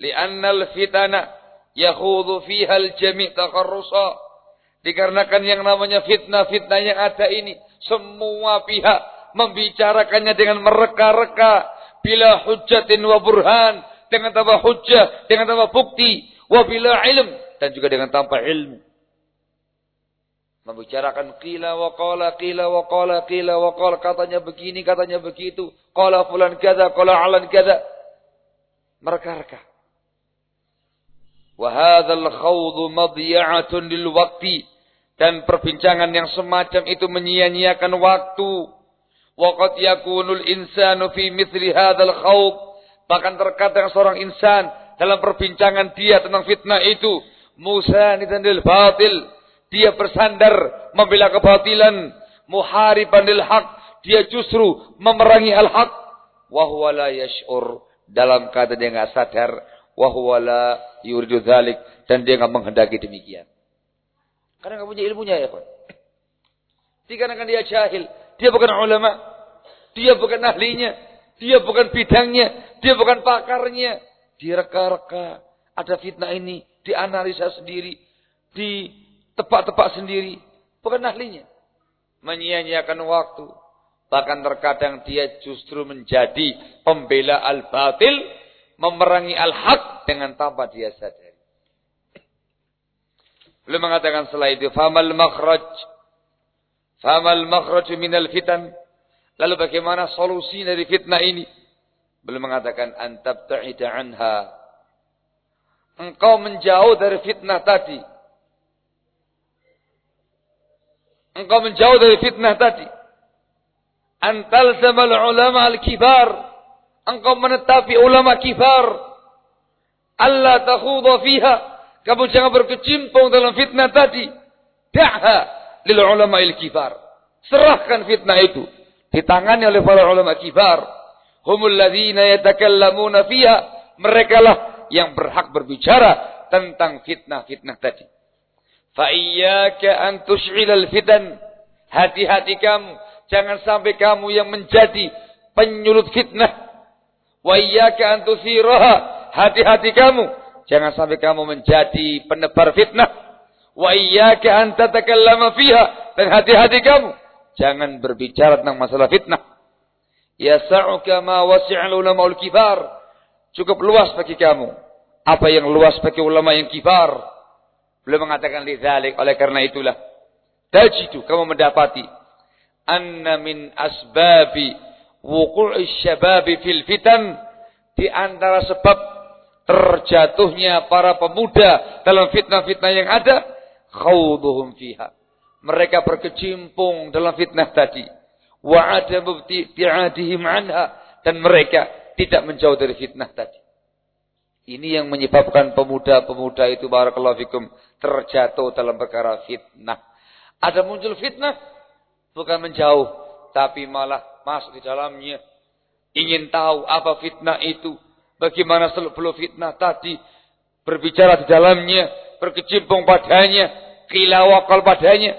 Li'annal fitana yakhudhu fiha al-jami' taqarrusa dikarenakan yang namanya fitnah-fitnah yang ada ini semua pihak membicarakannya dengan mereka-reka. Bila hujjatin wa burhan dengan tanpa hujjah dengan tanpa bukti. Wa bila ilm dan juga dengan tanpa ilmu. Membicarakan qila wa qala qila wa qala qila wa qala. Katanya begini katanya begitu. Qala fulan kada qala alan kada mereka-reka Wahadhal khawdu madiya'atun lil wakti. Dan perbincangan yang semacam itu menyia-nyiakan waktu. Waqad yakunul insanu fi mithli hadzal khawd. Bahkan terkadang seorang insan dalam perbincangan dia tentang fitnah itu. Musanidan lil batil. Dia bersandar membela kebatilan. Muhariban lil haq. Dia justru memerangi al-haq. Wahuwa la yash'ur. Dalam keadaan dia tidak sadar wa la yuridu dzalik dan dia enggak menghendaki demikian. Karena enggak punya ilmunya ya, Pak. Dikarenakan dia jahil, dia bukan ulama, dia bukan ahlinya, dia bukan bidangnya, dia bukan pakarnya. Direka-reka, ada fitnah ini, dianalisa sendiri, di tepak-tepak sendiri, bukan ahlinya. Menyia-nyiakan waktu, bahkan terkadang dia justru menjadi pembela al-batil memerangi al-haq dengan tanpa dia sadari. Beliau mengatakan setelah itu, famal makhraj, famal makhraj minal fitan. Lalu bagaimana solusi dari fitnah ini? Beliau mengatakan, antabta'ida anha. Engkau menjauh dari fitnah tadi. Engkau menjauh dari fitnah tadi. Antal zamal ulama al-kibar engkau menetapi ulama kifar. Allah takhudha fiha. Kamu jangan berkecimpung dalam fitnah tadi. Da'ha lil ulama il kifar. Serahkan fitnah itu. Ditangani oleh para ulama kifar. Humul ladhina yatakallamuna fiha. Mereka lah yang berhak berbicara tentang fitnah-fitnah tadi. Fa'iyyaka an tush'ilal fitan. Hati-hati kamu. Jangan sampai kamu yang menjadi penyulut fitnah Wa iyyaka an Hati-hati kamu. Jangan sampai kamu menjadi penebar fitnah. Wa iyyaka an tatakallama fiha. Dan hati-hati kamu. Jangan berbicara tentang masalah fitnah. Yasa'uka ma wasi'al ulama kifar. Cukup luas bagi kamu. Apa yang luas bagi ulama yang kifar. Belum mengatakan lidzalik. Oleh karena itulah. Tajidu kamu mendapati. Anna min asbabi wuku'i syababi fil fitan di antara sebab terjatuhnya para pemuda dalam fitnah-fitnah yang ada khawduhum fiha mereka berkecimpung dalam fitnah tadi wa adamu ti'adihim anha dan mereka tidak menjauh dari fitnah tadi. Ini yang menyebabkan pemuda-pemuda itu barakallahu fikum terjatuh dalam perkara fitnah. Ada muncul fitnah bukan menjauh tapi malah masuk di dalamnya. Ingin tahu apa fitnah itu, bagaimana seluk beluk fitnah tadi berbicara di dalamnya, berkecimpung padanya, kilawakal padanya.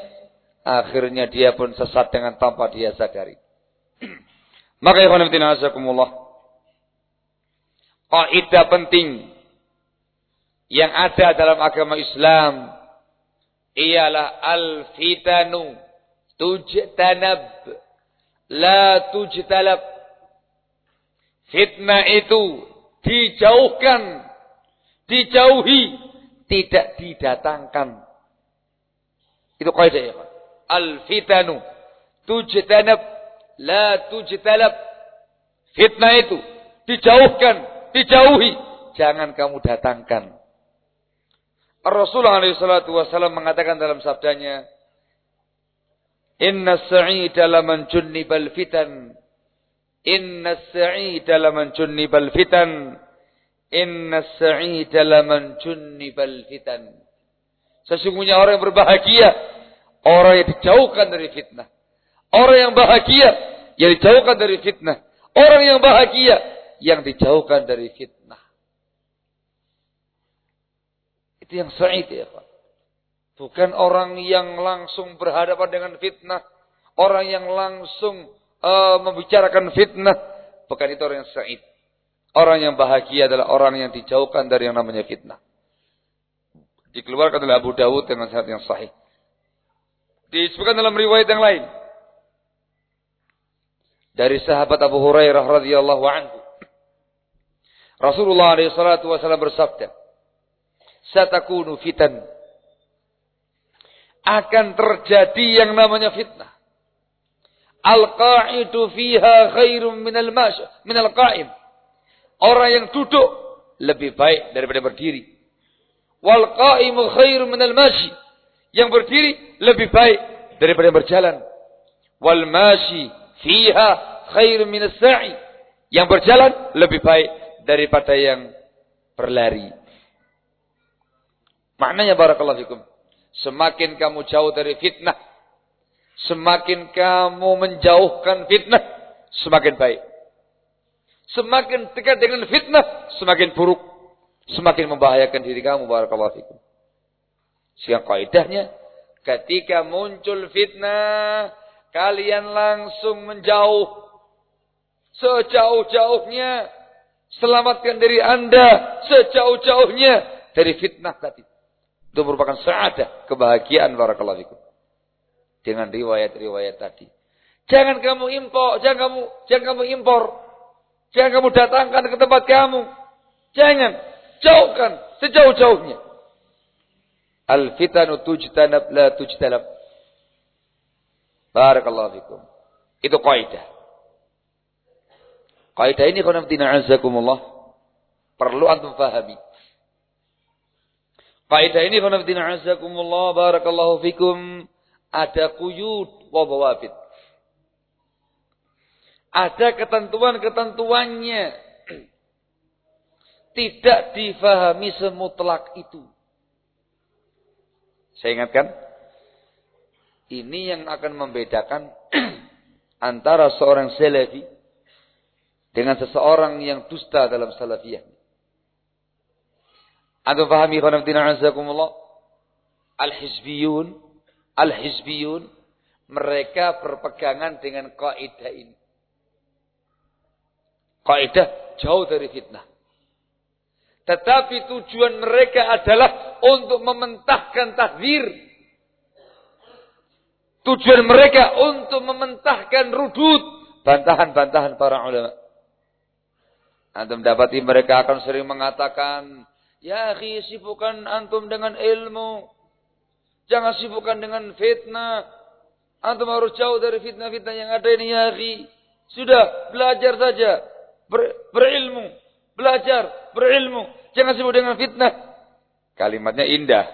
Akhirnya dia pun sesat dengan tanpa dia sadari. (clears throat) Maka ya azakumullah kaidah penting yang ada dalam agama Islam ialah al-fitanu tujtanab la tujtalab. Fitnah itu dijauhkan dijauhi tidak didatangkan. Itu kaidah ya al-fitanu tujtanab la tujtalab. Fitnah itu dijauhkan dijauhi, jangan kamu datangkan. Rasulullah SAW mengatakan dalam sabdanya, Inna sa'ida laman junnibal fitan. Inna sa'ida laman junnibal fitan. Inna sa'ida laman junnibal fitan. Sesungguhnya orang yang berbahagia, orang yang dijauhkan dari fitnah. Orang yang bahagia, yang dijauhkan dari fitnah. Orang yang bahagia, yang dijauhkan dari fitnah. Itu yang sa'id ya Pak. Bukan orang yang langsung berhadapan dengan fitnah. Orang yang langsung uh, membicarakan fitnah. Bukan itu orang yang sa'id. Orang yang bahagia adalah orang yang dijauhkan dari yang namanya fitnah. Dikeluarkan oleh Abu Dawud dengan sanad yang sahih. Disebutkan dalam riwayat yang lain. Dari sahabat Abu Hurairah radhiyallahu anhu. Rasulullah SAW bersabda, Satakunu fitan. Akan terjadi yang namanya fitnah. Al-qa'idu fiha khairum minal masya, minal qa'im. Orang yang duduk lebih baik daripada berdiri. Wal qa'imu khairum minal masyi. Yang berdiri lebih baik daripada berjalan. Wal masyi fiha khairum minas sa'i. Yang berjalan lebih baik daripada yang berlari. Maknanya barakallahu fikum. Semakin kamu jauh dari fitnah, semakin kamu menjauhkan fitnah, semakin baik. Semakin dekat dengan fitnah, semakin buruk. Semakin membahayakan diri kamu barakallahu fikum. Kaidahnya ketika muncul fitnah, kalian langsung menjauh sejauh-jauhnya Selamatkan diri anda sejauh-jauhnya dari fitnah tadi. Itu merupakan saadah, kebahagiaan barakallahu fikum. Dengan riwayat-riwayat tadi. Jangan kamu impor, jangan kamu jangan kamu impor. Jangan kamu datangkan ke tempat kamu. Jangan. Jauhkan sejauh-jauhnya. Al-fitanu tujtanab la tujtanab. Barakallahu fikum. Itu kaidah. Kaidah ini khonamtina azakumullah. Perlu antum fahami. Kaidah ini khonamtina azakumullah. Barakallahu fikum. Ada kuyud wa. Ada ketentuan-ketentuannya. (clears throat) Tidak difahami semutlak itu. Saya ingatkan. Ini yang akan membedakan (clears throat) antara seorang selefi dengan seseorang yang dusta dalam salafiyah. Anda fahami khonafdina azakumullah? Al-hizbiyun, al-hizbiyun, mereka berpegangan dengan kaidah ini. Kaidah jauh dari fitnah. Tetapi tujuan mereka adalah untuk mementahkan tahdir. Tujuan mereka untuk mementahkan rudud. Bantahan-bantahan para ulama. Antum dapati mereka akan sering mengatakan, Ya akhi, sibukkan antum dengan ilmu. Jangan sibukkan dengan fitnah. Antum harus jauh dari fitnah-fitnah yang ada ini ya akhi. Sudah, belajar saja. Ber, berilmu. Belajar, berilmu. Jangan sibuk dengan fitnah. Kalimatnya indah.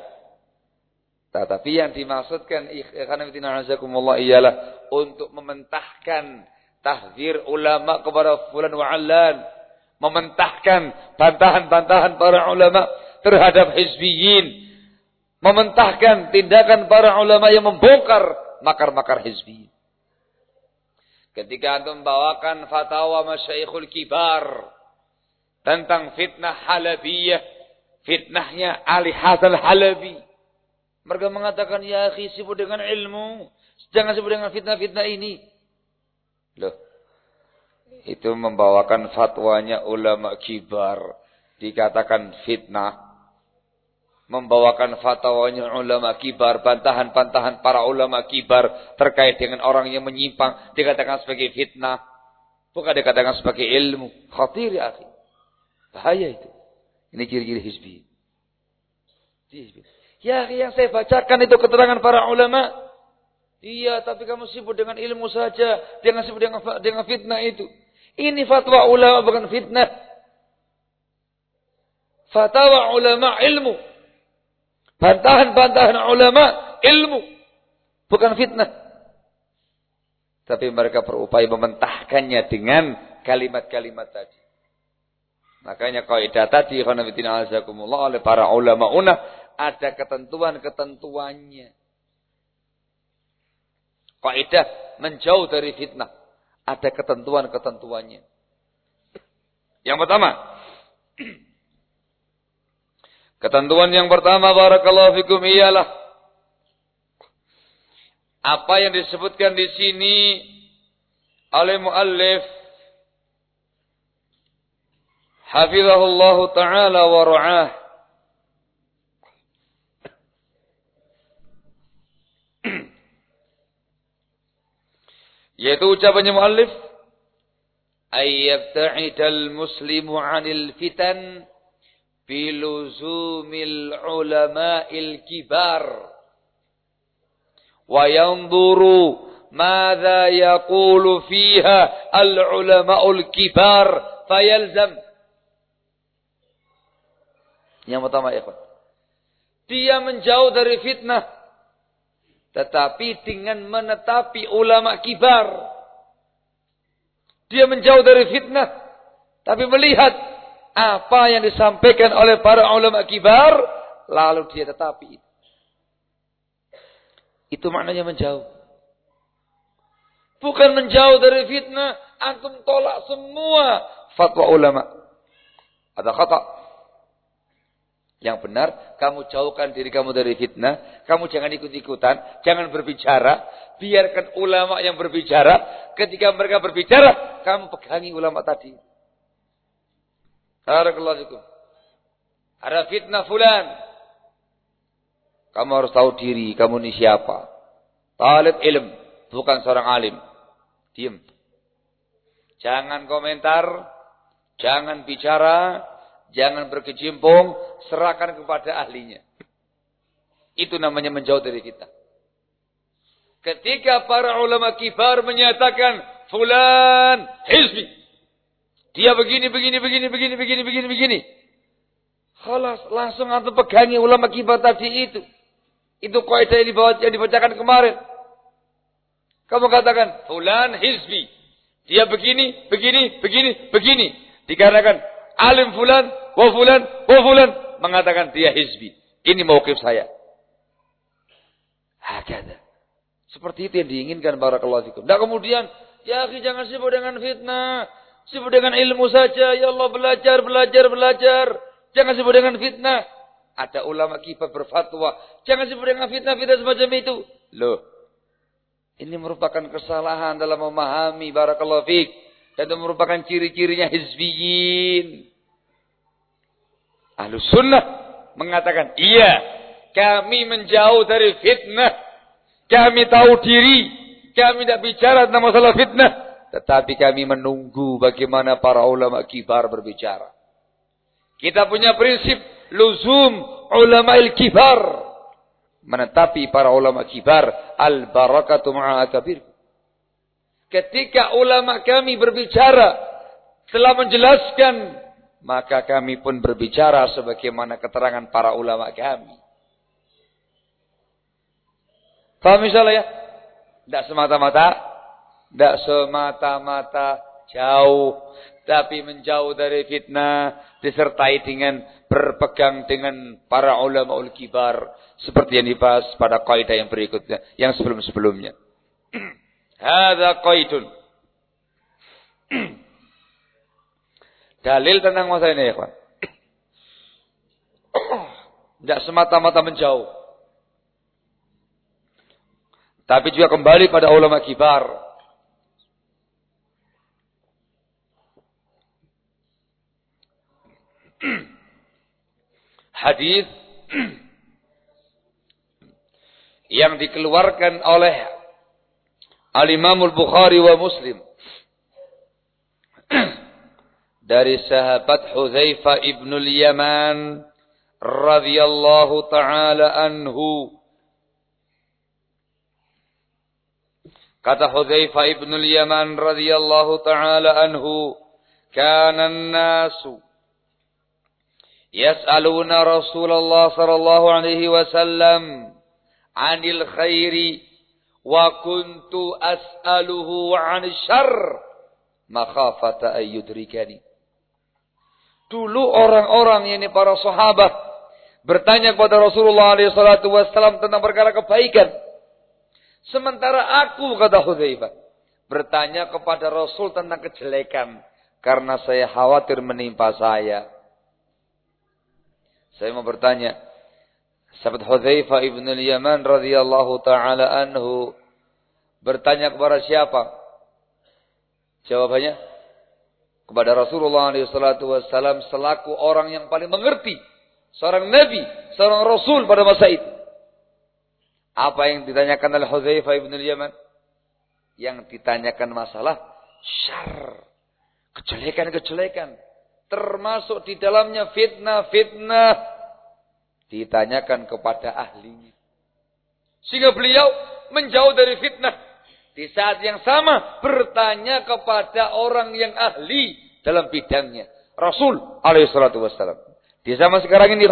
Tetapi yang dimaksudkan ialah untuk mementahkan tahdir ulama kepada fulan wa'alan Mementahkan bantahan-bantahan para ulama terhadap hizbiyin. Mementahkan tindakan para ulama yang membongkar makar-makar hizbiyin. Ketika antum membawakan fatwa masyaikhul kibar tentang fitnah halabiyah, fitnahnya Ali Hasan Halabi. Mereka mengatakan, ya akhi sibuk dengan ilmu. Jangan sibuk dengan fitnah-fitnah ini. Loh, itu membawakan fatwanya ulama kibar. Dikatakan fitnah membawakan fatwanya ulama kibar, bantahan-bantahan para ulama kibar terkait dengan orang yang menyimpang dikatakan sebagai fitnah, bukan dikatakan sebagai ilmu. Khatir ya akhi. Bahaya itu. Ini ciri-ciri hizbi. Ya, yang saya bacakan itu keterangan para ulama. Iya, tapi kamu sibuk dengan ilmu saja, jangan sibuk dengan dengan fitnah itu. Ini fatwa ulama bukan fitnah. Fatwa ulama ilmu. Bantahan-bantahan ulama ilmu. Bukan fitnah. Tapi mereka berupaya mementahkannya dengan kalimat-kalimat tadi. Makanya kaidah tadi oleh para ulama una ada ketentuan-ketentuannya. Kaidah menjauh dari fitnah. Ada ketentuan-ketentuannya. Yang pertama, Ketentuan yang pertama barakallahu fikum ialah apa yang disebutkan di sini oleh muallif hafizahullah taala wa ra'ah yaitu ucapannya muallif ayyabta'idal muslimu 'anil fitan biluzumil ulama'il kibar wa yanzuru yaqulu fiha al ulama'ul kibar fayalzam yang pertama ikhwan dia menjauh dari fitnah tetapi dengan menetapi ulama kibar dia menjauh dari fitnah tapi melihat apa yang disampaikan oleh para ulama kibar, lalu dia tetapi itu. Maknanya menjauh. Bukan menjauh dari fitnah, antum tolak semua fatwa ulama. Ada kata. Yang benar, kamu jauhkan diri kamu dari fitnah. Kamu jangan ikut-ikutan. Jangan berbicara. Biarkan ulama yang berbicara. Ketika mereka berbicara, kamu pegangi ulama tadi. Barakallahu. Ada fitnah fulan. Kamu harus tahu diri, kamu ini siapa. Talib ilm, bukan seorang alim. Diam. Jangan komentar, jangan bicara, jangan berkecimpung, serahkan kepada ahlinya. Itu namanya menjauh dari kita. Ketika para ulama kibar menyatakan fulan hizbi, dia begini, begini, begini, begini, begini, begini, begini. Khalas, langsung antum pegangi ulama kibar tadi itu. Itu kaidah yang, yang dibacakan kemarin. Kamu katakan, fulan hizbi. Dia begini, begini, begini, begini. Dikarenakan alim fulan, wa fulan, wa fulan. Mengatakan dia hizbi. Ini mauqif saya. Hakada. Seperti itu yang diinginkan barakallahu fikum. Dan kemudian, ya jangan sibuk dengan fitnah. Sibuk dengan ilmu saja. Ya Allah belajar, belajar, belajar. Jangan sibuk dengan fitnah. Ada ulama kibar berfatwa. Jangan sibuk dengan fitnah-fitnah semacam itu. Loh. Ini merupakan kesalahan dalam memahami barakallahu fiqh. Dan itu merupakan ciri-cirinya hizbiyin. Ahlus sunnah mengatakan, iya, kami menjauh dari fitnah. Kami tahu diri. Kami tidak bicara tentang masalah fitnah. Tetapi kami menunggu bagaimana para ulama kibar berbicara. Kita punya prinsip luzum ulama il kibar. Menetapi para ulama kibar. Al barakatu ma'akabir. Ketika ulama kami berbicara. Telah menjelaskan. Maka kami pun berbicara sebagaimana keterangan para ulama kami. Paham misalnya ya? Tidak semata-mata tidak semata-mata jauh. Tapi menjauh dari fitnah disertai dengan berpegang dengan para ulama ul kibar. Seperti yang dibahas pada kaidah yang berikutnya. Yang sebelum-sebelumnya. (clears throat) Hada qaidun. (clears throat) Dalil tentang masalah ini ya kawan. (clears throat) Tidak semata-mata menjauh. Tapi juga kembali pada ulama kibar. (clears throat) Hadis yang dikeluarkan oleh Al-Imam Al-Bukhari wa Muslim dari sahabat Hudzaifah ibn al-Yaman radhiyallahu taala anhu kata Hudzaifah ibn al-Yaman radhiyallahu taala anhu kana an-nasu yas'aluna Rasulullah sallallahu alaihi wasallam 'anil khairi wa kuntu as'aluhu 'anil syarr makhafata ayyudrikani Dulu orang-orang ini para sahabat bertanya kepada Rasulullah SAW tentang perkara kebaikan. Sementara aku kata Hudzaifah bertanya kepada Rasul tentang kejelekan karena saya khawatir menimpa saya. Saya mau bertanya, sahabat Hudzaifah ibn al-Yaman radhiyallahu taala anhu bertanya kepada siapa? Jawabannya kepada Rasulullah SAW selaku orang yang paling mengerti seorang nabi, seorang rasul pada masa itu. Apa yang ditanyakan oleh Hudzaifah ibn Yaman? Yang ditanyakan masalah syar, kejelekan-kejelekan, termasuk di dalamnya fitnah-fitnah ditanyakan kepada ahlinya. Sehingga beliau menjauh dari fitnah di saat yang sama bertanya kepada orang yang ahli dalam bidangnya. Rasul alaihissalatu wassalam. Di zaman sekarang ini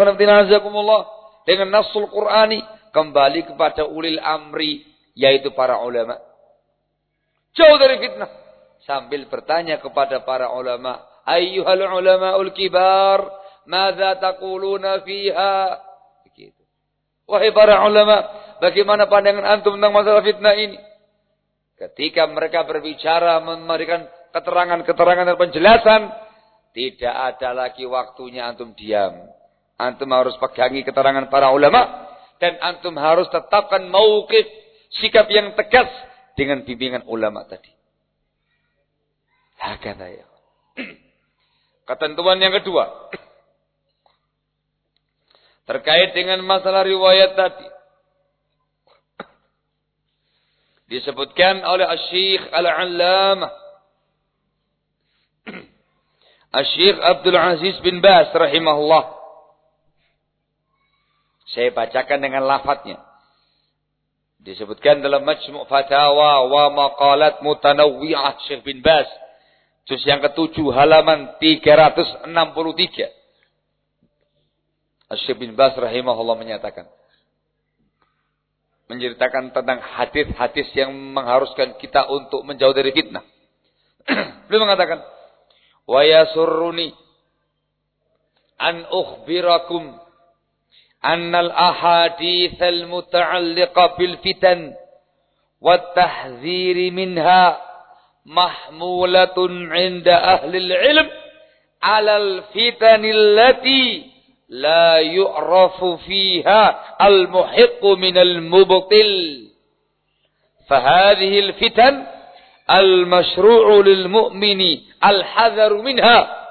dengan nasul Qur'ani kembali kepada ulil amri yaitu para ulama. Jauh dari fitnah sambil bertanya kepada para ulama, ayyuhal ul kibar, madza taquluna fiha? Wahai para ulama, bagaimana pandangan antum tentang masalah fitnah ini? Ketika mereka berbicara memberikan keterangan-keterangan dan penjelasan, tidak ada lagi waktunya antum diam. Antum harus pegangi keterangan para ulama dan antum harus tetapkan mauqif sikap yang tegas dengan bimbingan ulama tadi. Hakata ya. (clears throat) Ketentuan yang kedua. (clears throat) Terkait dengan masalah riwayat tadi. disebutkan oleh Syekh Al-Allamah. Syekh Abdul Aziz bin Bas rahimahullah. Saya bacakan dengan lafadznya. Disebutkan dalam Majmu' Fatawa wa Maqalat Mutanawwi'ah Syekh bin Bas. Juz yang ketujuh halaman 363 Syekh bin Bas rahimahullah menyatakan menceritakan tentang hadis-hadis yang mengharuskan kita untuk menjauh dari fitnah. (clears throat) Beliau mengatakan, "Wa yasurruni an ukhbirakum annal ahadits al-muta'alliqa bil fitan wat tahdziri minha mahmulatun 'inda ahli al-'ilm 'ala al-fitan allati لا يعرف فيها المحق من المبطل فهذه الفتن المشروع للمؤمن الحذر منها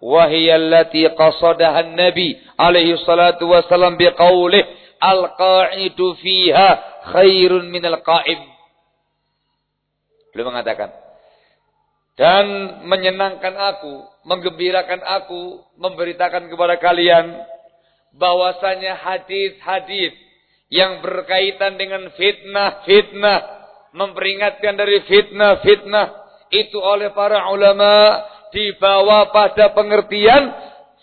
وهي التي قصدها النبي عليه الصلاة والسلام بقوله القاعد فيها خير من القائم beliau mengatakan dan menyenangkan aku, menggembirakan aku, memberitakan kepada kalian bahwasanya hadis-hadis yang berkaitan dengan fitnah-fitnah, memperingatkan dari fitnah-fitnah itu oleh para ulama dibawa pada pengertian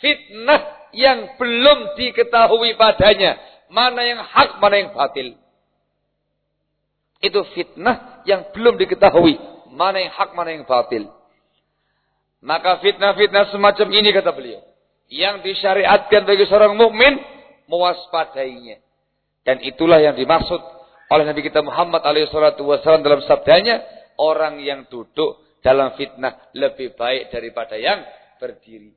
fitnah yang belum diketahui padanya, mana yang hak, mana yang batil. Itu fitnah yang belum diketahui mana yang hak, mana yang batil. Maka fitnah-fitnah semacam ini kata beliau. Yang disyariatkan bagi seorang mukmin mewaspadainya. Dan itulah yang dimaksud oleh Nabi kita Muhammad SAW dalam sabdanya. Orang yang duduk dalam fitnah lebih baik daripada yang berdiri.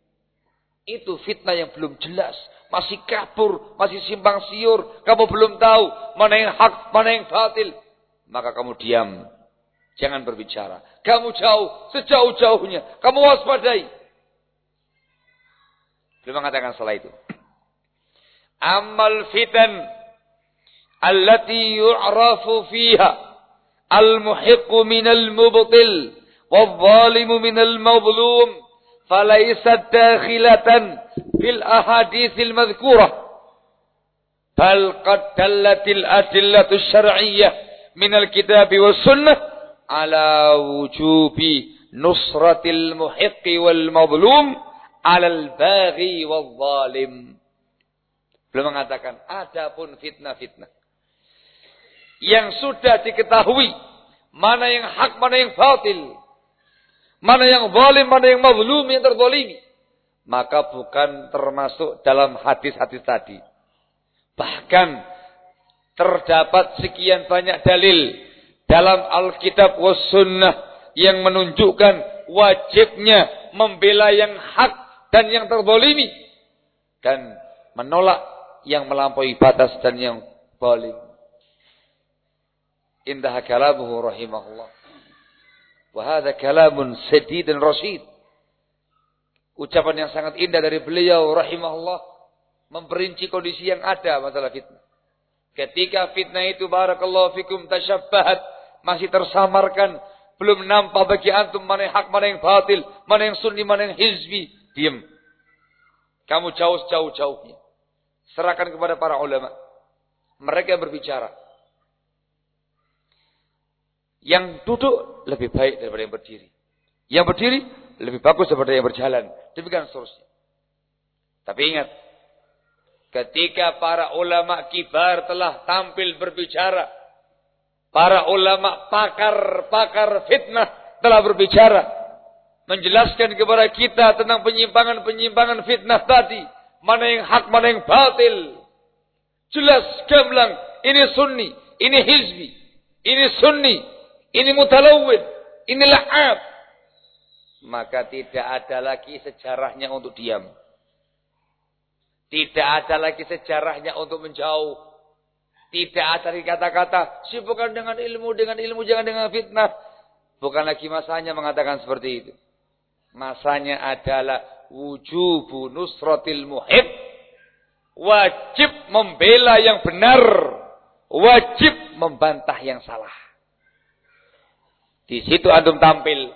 Itu fitnah yang belum jelas. Masih kabur, masih simpang siur. Kamu belum tahu mana yang hak, mana yang batil. Maka kamu diam. Jangan berbicara. Kamu jauh, sejauh-jauhnya. Kamu waspadai. Belum mengatakan setelah itu. Amal fitan allati yu'rafu fiha المحق من المبطل والظالم من المظلوم فليست داخلة في الأحاديث المذكورة بل قد دلت الأدلة الشرعية من الكتاب والسنة ala wujubi nusratil muhiqi wal mazlum alal baghi wal zalim. Belum mengatakan adapun fitnah-fitnah yang sudah diketahui mana yang hak, mana yang batil, mana yang zalim, mana yang mazlum, yang terzalimi, maka bukan termasuk dalam hadis-hadis tadi. Bahkan terdapat sekian banyak dalil dalam Alkitab was sunnah yang menunjukkan wajibnya membela yang hak dan yang terzalimi dan menolak yang melampaui batas dan yang zalim. Indah kalamuhu rahimahullah. Wahada kalamun sedid dan rasyid. Ucapan yang sangat indah dari beliau rahimahullah memperinci kondisi yang ada masalah fitnah. Ketika fitnah itu barakallahu fikum tasyabbahat masih tersamarkan, belum nampak bagi antum mana yang hak, mana yang batil, mana yang sunni, mana yang hizbi, diam. Kamu jauh jauh-jauhnya. Serahkan kepada para ulama. Mereka yang berbicara. Yang duduk lebih baik daripada yang berdiri. Yang berdiri lebih bagus daripada yang berjalan. Demikian seterusnya. Tapi ingat, Ketika para ulama kibar telah tampil berbicara. Para ulama pakar-pakar fitnah telah berbicara. Menjelaskan kepada kita tentang penyimpangan-penyimpangan fitnah tadi. Mana yang hak, mana yang batil. Jelas gamblang. Ini sunni. Ini hizbi. Ini sunni. Ini mutalawid. Ini la'ab. Maka tidak ada lagi sejarahnya untuk diam. Tidak ada lagi sejarahnya untuk menjauh. Tidak lagi kata-kata, sibukkan dengan ilmu, dengan ilmu, jangan dengan fitnah. Bukan lagi masanya mengatakan seperti itu. Masanya adalah wujubu nusratil muhib. Wajib membela yang benar. Wajib membantah yang salah. Di situ antum tampil.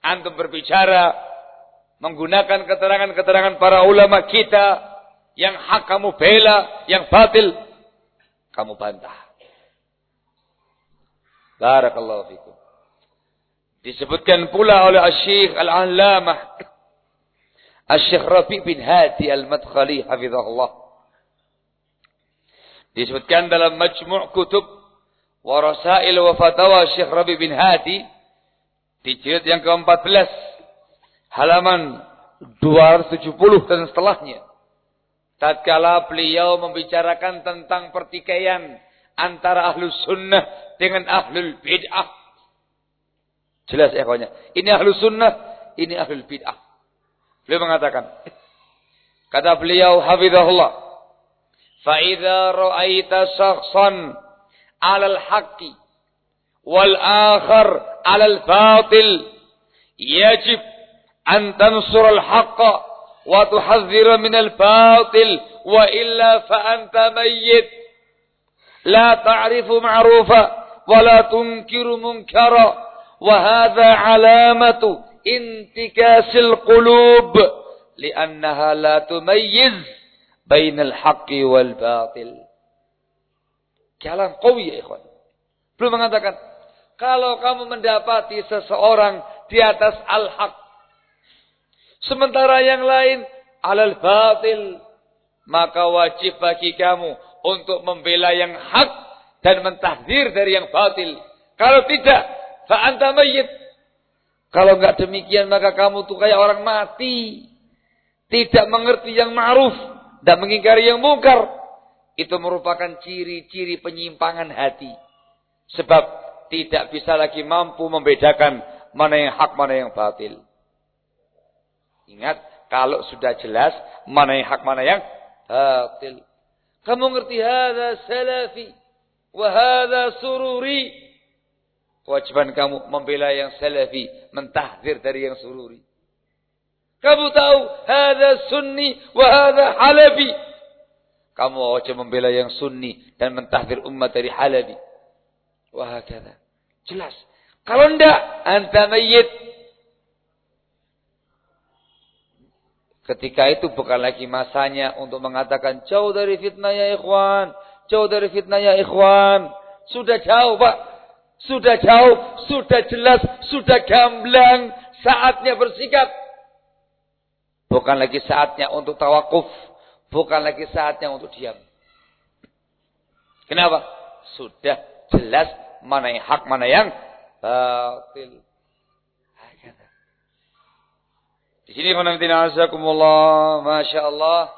Antum berbicara. Menggunakan keterangan-keterangan para ulama kita yang hak kamu bela, yang batil kamu bantah. Barakallahu fikum. Disebutkan pula oleh Asy-Syaikh Al-Allamah Asy-Syaikh Rabi bin Hadi Al-Madkhali hafizahullah. Disebutkan dalam Majmu' Kutub wa Rasail wa Fatawa Syekh Rabi bin Hadi di jilid yang ke-14 halaman 270 dan setelahnya Tatkala beliau membicarakan tentang pertikaian antara ahlu sunnah dengan ahlul bid'ah. Jelas ya kawannya. Ini ahlu sunnah, ini ahlul bid'ah. Beliau mengatakan. Kata beliau, Hafizahullah. Fa'idha ra'aita syakhsan alal haqqi wal akhar alal fatil yajib an tansur al haqqa وتحذر من الباطل وإلا فأنت ميت. لا تعرف معروفا ولا تنكر منكرا. وهذا علامة انتكاس القلوب لأنها لا تميز بين الحق والباطل. Kalam qawi ya ikhwan. Belum mengatakan, kalau kamu mendapati seseorang di atas al-haq, Sementara yang lain alal batil. Maka wajib bagi kamu untuk membela yang hak dan mentahdir dari yang batil. Kalau tidak, fa'anta mayyit. Kalau enggak demikian maka kamu tuh kayak orang mati. Tidak mengerti yang ma'ruf dan mengingkari yang mungkar. Itu merupakan ciri-ciri penyimpangan hati. Sebab tidak bisa lagi mampu membedakan mana yang hak, mana yang batil. Ingat, kalau sudah jelas mana yang hak, mana yang batil. Kamu ngerti hada salafi wa hada sururi. Kewajiban kamu membela yang salafi, mentahdir dari yang sururi. Kamu tahu hada sunni wa hada halabi. Kamu wajib membela yang sunni dan mentahdir umat dari halabi. Wah, kata. Jelas. Kalau tidak, anta mayyit. Ketika itu bukan lagi masanya untuk mengatakan jauh dari fitnah ya ikhwan. Jauh dari fitnah ya ikhwan. Sudah jauh pak. Sudah jauh. Sudah jelas. Sudah gamblang. Saatnya bersikap. Bukan lagi saatnya untuk tawakuf. Bukan lagi saatnya untuk diam. Kenapa? Sudah jelas mana yang hak, mana yang batil. Di sini khonamtina azakumullah, Masya Allah.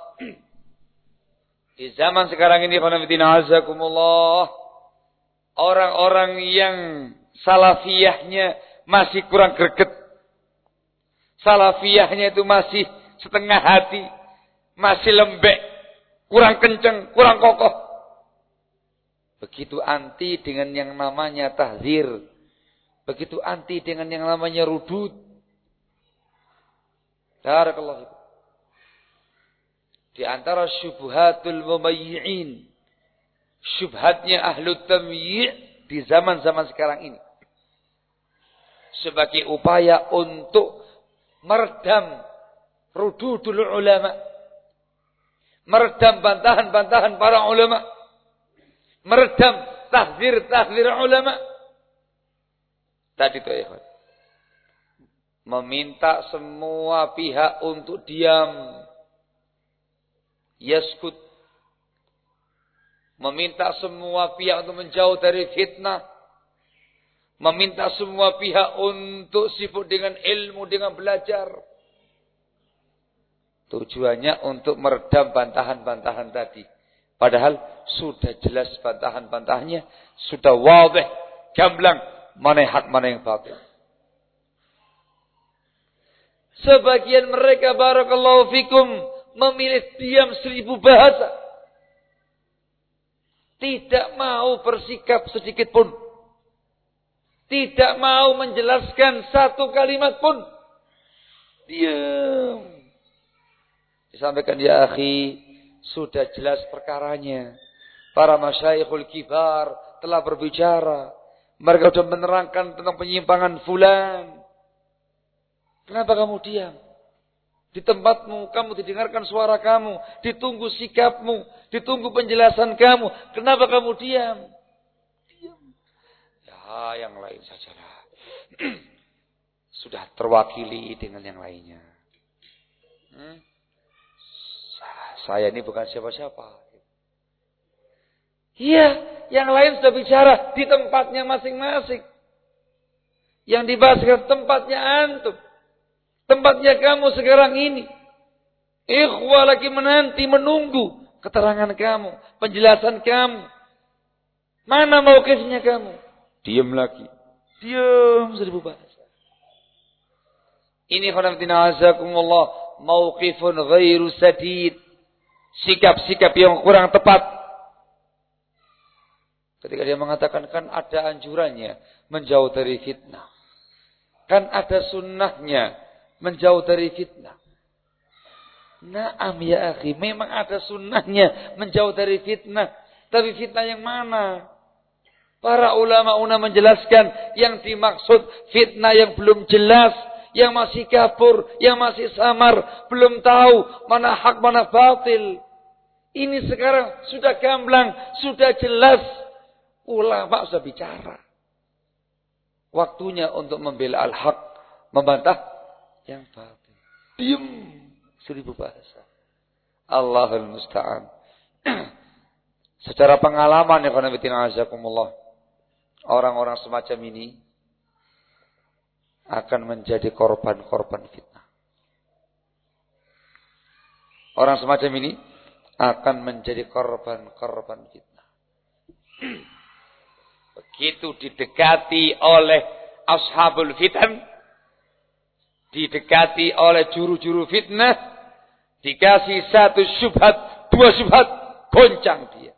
Di zaman sekarang ini khonamtina azakumullah. Orang-orang yang salafiyahnya masih kurang greget. Salafiyahnya itu masih setengah hati. Masih lembek. Kurang kenceng, kurang kokoh. Begitu anti dengan yang namanya tahzir. Begitu anti dengan yang namanya rudud. Barakallahu Di antara syubhatul mumayyi'in. Syubhatnya ahlu tamyi' di zaman-zaman sekarang ini. Sebagai upaya untuk meredam rududul ulama. Meredam bantahan-bantahan para ulama meredam tahzir-tahzir ulama. Tadi itu ya. Meminta semua pihak untuk diam. Yaskut. Meminta semua pihak untuk menjauh dari fitnah. Meminta semua pihak untuk sibuk dengan ilmu, dengan belajar. Tujuannya untuk meredam bantahan-bantahan tadi. Padahal sudah jelas bantahan-bantahannya. Sudah wadih, gamblang. Mana hak, mana yang batil. Sebagian mereka barakallahu fikum memilih diam seribu bahasa. Tidak mau bersikap sedikit pun. Tidak mau menjelaskan satu kalimat pun. Diam. Disampaikan ya akhi, sudah jelas perkaranya. Para masyayikhul kibar telah berbicara. Mereka sudah menerangkan tentang penyimpangan fulan. Kenapa kamu diam? Di tempatmu, kamu didengarkan suara kamu. Ditunggu sikapmu. Ditunggu penjelasan kamu. Kenapa kamu diam? Diam. Ya, yang lain sajalah. (clears throat) Sudah terwakili dengan yang lainnya. Hmm? Saya ini bukan siapa-siapa. Iya, yang lain sudah bicara di tempatnya masing-masing. Yang dibahas tempatnya antum. Tempatnya kamu sekarang ini. Ikhwah lagi menanti, menunggu keterangan kamu, penjelasan kamu. Mana mauqifnya kamu? Diam lagi. Diam seribu bahasa. Ini khonamtina azakumullah mauqifun ghairu sadid sikap-sikap yang kurang tepat. Ketika dia mengatakan kan ada anjurannya menjauh dari fitnah. Kan ada sunnahnya menjauh dari fitnah. Naam ya akhi, memang ada sunnahnya menjauh dari fitnah. Tapi fitnah yang mana? Para ulama-ulama menjelaskan yang dimaksud fitnah yang belum jelas, yang masih kabur, yang masih samar, belum tahu mana hak mana batil. Ini sekarang sudah gamblang, sudah jelas. Ulama sudah bicara. Waktunya untuk membela al-haq, membantah yang batil. Diam seribu bahasa. Allahul musta'an. (clears throat) Secara pengalaman ya azakumullah. Orang-orang semacam ini akan menjadi korban-korban fitnah. Orang semacam ini akan menjadi korban-korban fitnah. Begitu didekati oleh ashabul fitan, didekati oleh juru-juru fitnah, dikasih satu syubhat, dua syubhat, goncang dia.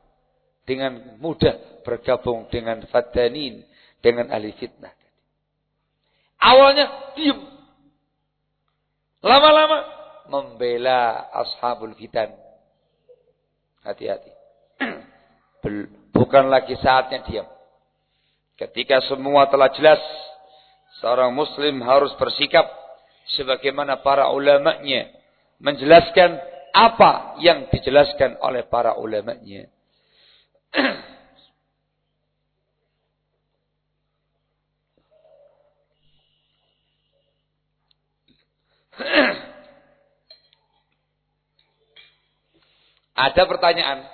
Dengan mudah bergabung dengan fadanin, dengan ahli fitnah. Awalnya diam. Lama-lama membela ashabul fitan. Hati-hati. (clears throat) Bukan lagi saatnya diam. Ketika semua telah jelas, seorang muslim harus bersikap sebagaimana para ulamanya menjelaskan apa yang dijelaskan oleh para ulamanya. Ada pertanyaan.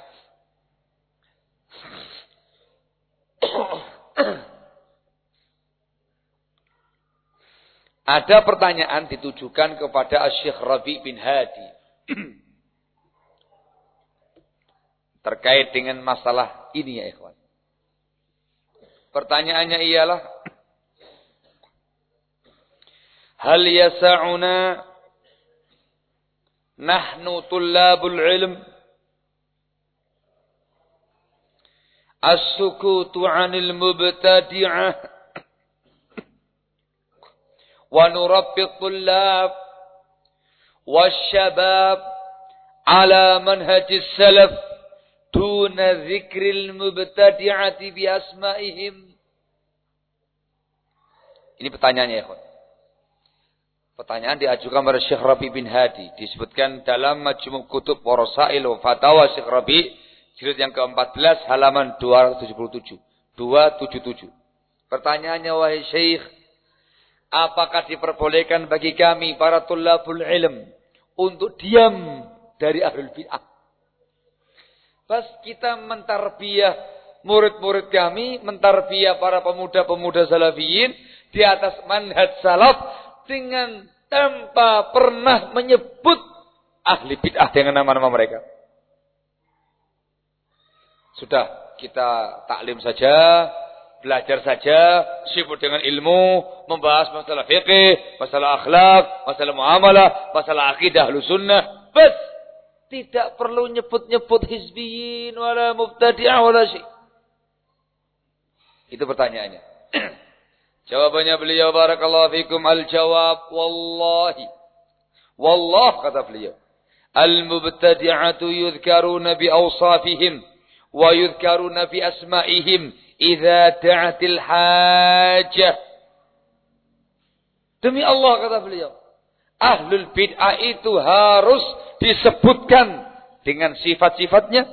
Ada pertanyaan ditujukan kepada Syekh Rabi bin Hadi. (clears throat) Terkait dengan masalah ini ya ikhwan. Pertanyaannya ialah Hal yasa'una nahnu tullabul ilm as-sukutu 'anil mubtadi'ah tullab wasyabab ala manhajis salaf duna dzikril mubtadi'ati bi asma'ihim ini pertanyaannya ya, Pertanyaan diajukan oleh Syekh Rabi bin Hadi. Disebutkan dalam Majmu' Kutub Warasail wa Fatawa Syekh Rabi. Jilid yang ke-14 halaman 277. 277. Pertanyaannya wahai Syekh. Apakah diperbolehkan bagi kami para tulabul ilm. Untuk diam dari ahlul bid'ah. Pas kita mentarbiyah murid-murid kami. Mentarbiyah para pemuda-pemuda salafiyin. Di atas manhaj salaf dengan tanpa pernah menyebut ahli bid'ah dengan nama-nama mereka. Sudah kita taklim saja, belajar saja, sibuk dengan ilmu, membahas masalah fikih, masalah akhlak, masalah muamalah, masalah akidah sunnah. Bas, tidak perlu nyebut-nyebut hizbiyin wala mubtadi'ah wala. Itu pertanyaannya. (clears throat) Jawabannya beliau barakallahu fikum al-jawab wallahi. Wallah kata beliau. Al-mubtadi'atu yudhkaruna bi awsafihim wa yudhkaruna bi asma'ihim idza da'atil hajah. Demi Allah kata beliau. Ahlul bid'ah itu harus disebutkan dengan sifat-sifatnya.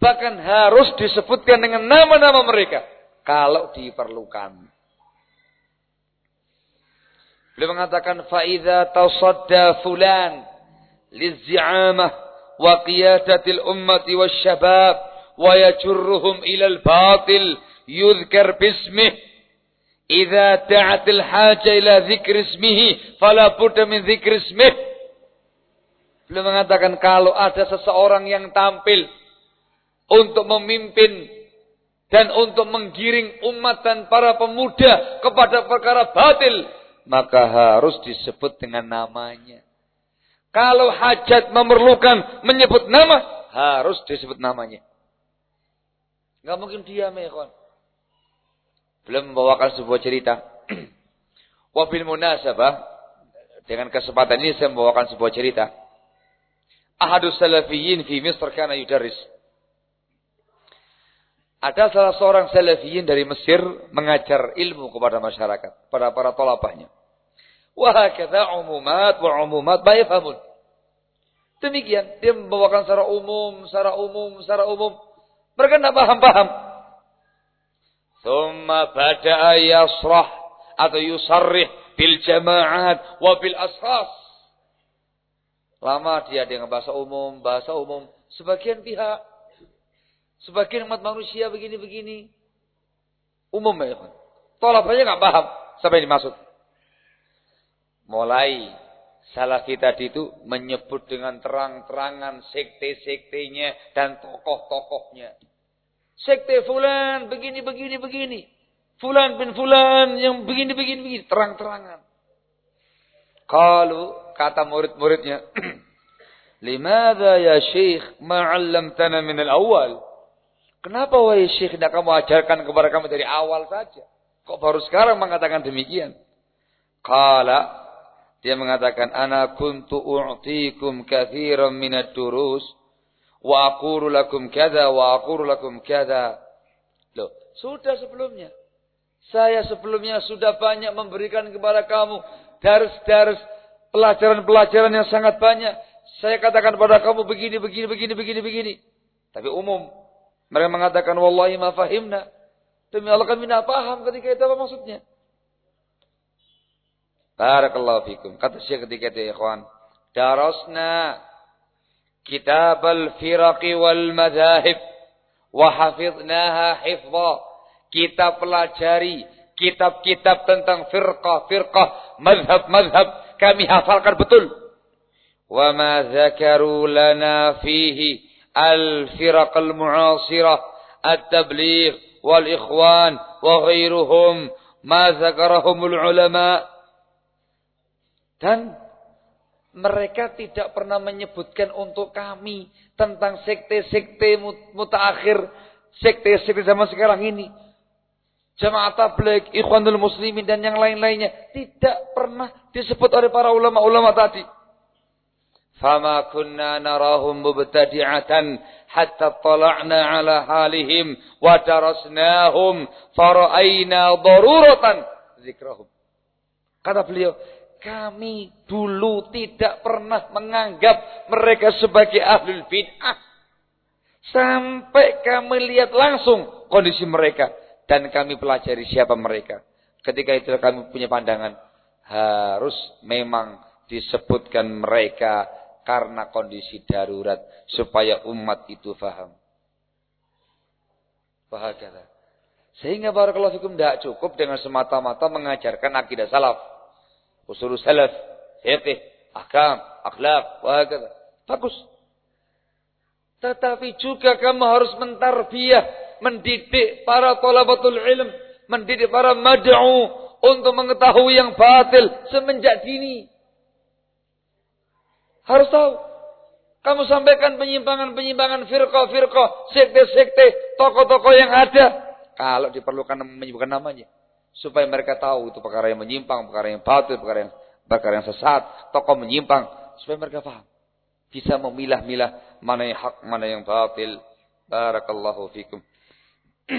Bahkan harus disebutkan dengan nama-nama mereka. Kalau diperlukan. Beliau mengatakan faida tasadda fulan lizi'amah wa qiyadatil ummati wasyabab yajurruhum ila al-batil yudhkar bismih idza da'at al-haja ila dzikr ismihi fala budda min dzikr ismih Beliau mengatakan kalau ada seseorang yang tampil untuk memimpin dan untuk menggiring umat dan para pemuda kepada perkara batil maka harus disebut dengan namanya. Kalau hajat memerlukan menyebut nama, harus disebut namanya. Gak mungkin diam ya kawan. Belum membawakan sebuah cerita. (clears throat) Wabil munasabah, dengan kesempatan ini saya membawakan sebuah cerita. Ahadus salafiyin fi Misr kana yudaris. Ada salah seorang salafiyin dari Mesir mengajar ilmu kepada masyarakat, pada para tolabahnya. Wahakata umumat wa umumat bayafamun. Demikian, dia membawakan secara umum, secara umum, secara umum. Mereka tidak paham-paham. Thumma bada'a yasrah atau yusarrih bil jama'at wa bil ashas. Lama dia dengan bahasa umum, bahasa umum. Sebagian pihak Sebagian umat manusia begini-begini. Umum ya. Tolak aja nggak paham. Sampai dimaksud. Mulai Salafi tadi itu menyebut dengan terang-terangan sekte-sektenya dan tokoh-tokohnya. Sekte fulan begini begini begini. Fulan bin fulan yang begini begini begini terang-terangan. Kalau kata murid-muridnya, (clears throat) "Limadha ya Syekh ma 'allamtana min al-awwal?" Kenapa wahai Syekh tidak kamu ajarkan kepada kami dari awal saja? Kok baru sekarang mengatakan demikian? Kala dia mengatakan, Ana kuntu u'tikum kathiran minat durus, wa aquru lakum kada, wa aquru lakum kada. Loh, sudah sebelumnya. Saya sebelumnya sudah banyak memberikan kepada kamu daris-daris pelajaran-pelajaran yang sangat banyak. Saya katakan kepada kamu begini, begini, begini, begini, begini. Tapi umum. Mereka mengatakan, Wallahi ma fahimna. Demi Allah kami tidak paham ketika itu apa maksudnya. Barakallahu fikum. Kata Syekh ketika itu ya ikhwan. Darasna kitab al-firaqi wal madhahib. Wa hafidnaha hifdha. Kita pelajari kitab-kitab tentang firqah-firqah. Madhab-madhab. Kami hafalkan betul. Wa ma zakaru lana fihi al-firaq al-mu'asirah. At-tabligh wal-ikhwan wa ghairuhum. Ma zakarahumul ulama' Dan mereka tidak pernah menyebutkan untuk kami tentang sekte-sekte mutaakhir, sekte-sekte zaman sekarang ini. Jamaah tabligh, ikhwanul muslimin dan yang lain-lainnya tidak pernah disebut oleh para ulama-ulama tadi. Fama kunna narahum mubtadi'atan hatta tala'na ala halihim wa darasnahum fara'ayna daruratan zikrahum. Kata beliau, kami dulu tidak pernah menganggap mereka sebagai ahlul bid'ah. Sampai kami lihat langsung kondisi mereka. Dan kami pelajari siapa mereka. Ketika itu kami punya pandangan. Harus memang disebutkan mereka karena kondisi darurat. Supaya umat itu faham. Bahagia. Sehingga barakallahu tidak cukup dengan semata-mata mengajarkan akidah salaf usul salaf, fiqh, ahkam, akhlak, wahakata. Bagus. Tetapi juga kamu harus mentarbiah, mendidik para talabatul ilm, mendidik para mad'u untuk mengetahui yang batil semenjak dini. Harus tahu. Kamu sampaikan penyimpangan-penyimpangan firqah-firqah, sekte-sekte, tokoh-tokoh yang ada. Kalau diperlukan menyebutkan namanya supaya mereka tahu itu perkara yang menyimpang, perkara yang batil, perkara yang perkara yang sesat, tokoh menyimpang supaya mereka paham. Bisa memilah-milah mana yang hak, mana yang batil. Barakallahu fikum. (clears throat)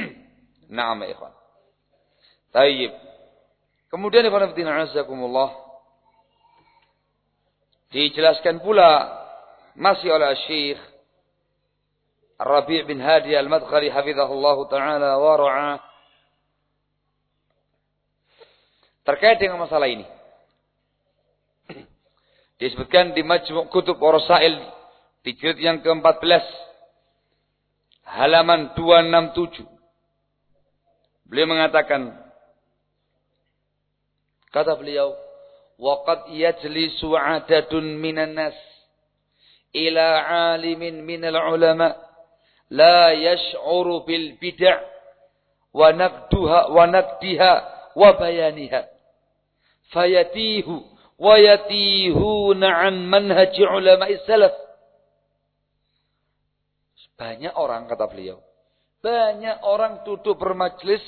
Naam ya ikhwan. Tayyib. Kemudian ikhwan fillah azakumullah dijelaskan pula masih oleh Syekh Rabi' bin Hadi Al-Madkhali hafizahullah taala wa ra'ah terkait dengan masalah ini. (clears throat) Disebutkan di Majmu' Kutub Orosail di jilid yang ke-14 halaman 267. Beliau mengatakan kata beliau waqad yajlisu 'adadun minan nas ila 'alimin minal ulama la yash'uru bil bid'ah wa naqduha wa naqdiha wa bayaniha fayatihu wa yatihuna an manhaji ulama salaf. Banyak orang kata beliau. Banyak orang duduk bermajlis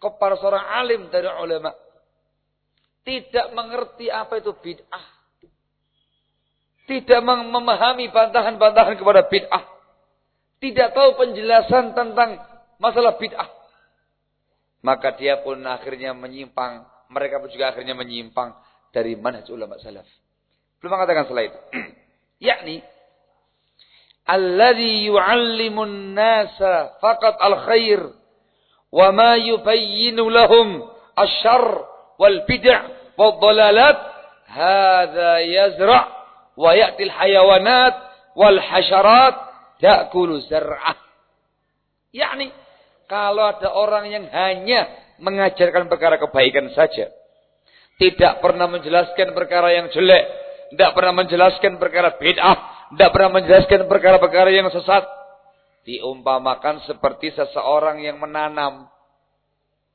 kepada seorang alim dari ulama. Tidak mengerti apa itu bid'ah. Tidak memahami bantahan-bantahan kepada bid'ah. Tidak tahu penjelasan tentang masalah bid'ah. Maka dia pun akhirnya menyimpang mereka pun juga akhirnya menyimpang dari manhaj ulama salaf. Belum mengatakan setelah itu. (clears throat) yakni alladhi yu'allimun nasa faqat al-khair wa ma yubayyinu lahum asyarr wal bid' wal dalalat hadha yazra' wa ya'ti al-hayawanat wal hasyarat ta'kulu zar'ah. Yakni kalau ada orang yang hanya mengajarkan perkara kebaikan saja. tidak pernah menjelaskan perkara yang jelek, tidak pernah menjelaskan perkara bid'ah, tidak pernah menjelaskan perkara-perkara yang sesat. Diumpamakan seperti seseorang yang menanam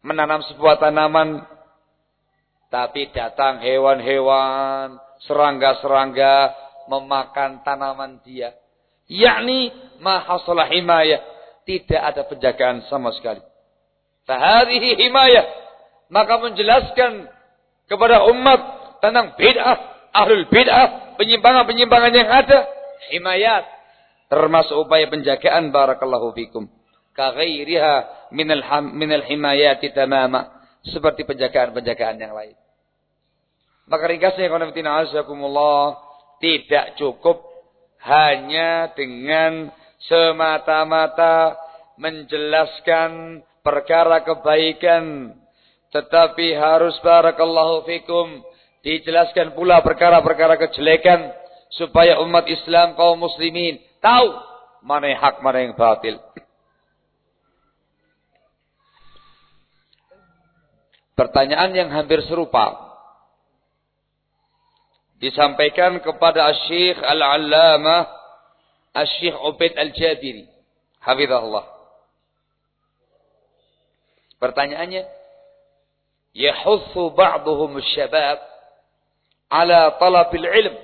menanam sebuah tanaman tapi datang hewan-hewan, serangga-serangga memakan tanaman dia. Yakni mahasalah himayah. Tidak ada penjagaan sama sekali. Fahadihi himayah. Maka menjelaskan kepada umat tentang bid'ah, ahlul bid'ah, penyimpangan-penyimpangan yang ada. Himayat. Termasuk upaya penjagaan barakallahu fikum. Kaghairiha minal, minal himayati tamama. Seperti penjagaan-penjagaan yang lain. Maka ringkasnya konfidina azakumullah tidak cukup hanya dengan semata-mata menjelaskan perkara kebaikan tetapi harus barakallahu fikum dijelaskan pula perkara-perkara kejelekan supaya umat Islam kaum muslimin tahu mana yang hak mana yang batil. Pertanyaan yang hampir serupa. Disampaikan kepada Syekh Al-Allamah Syekh Ubaid Al-Jabiri hafizahullah Pertanyaannya, yahussu ba'dhum syabab ala talabil ilm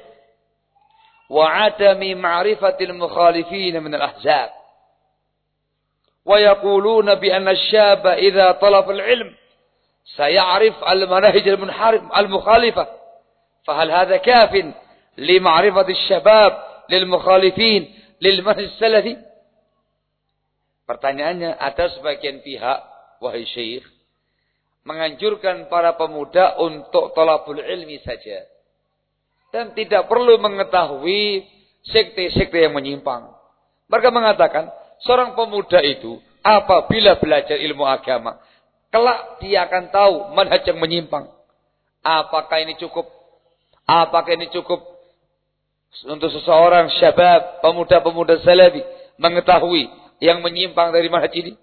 wa atami ma'rifatil mukhalifin min al-ahzab wa yaquluna bi anna asyaba idza talabal ilm talaba al-manahij al-munharim al-mukhalifah. سيعرف المناهج المنحرف المخالفة فهل هذا كاف لمعرفة الشباب للمخالفين للمنهج السلفي Pertanyaannya ada sebagian pihak wahai syekh, menganjurkan para pemuda untuk tolabul ilmi saja. Dan tidak perlu mengetahui sekte-sekte yang menyimpang. Mereka mengatakan, seorang pemuda itu, apabila belajar ilmu agama, kelak dia akan tahu manhaj yang menyimpang. Apakah ini cukup Apakah ini cukup untuk seseorang syabab, pemuda-pemuda salafi mengetahui yang menyimpang dari manhaj ini?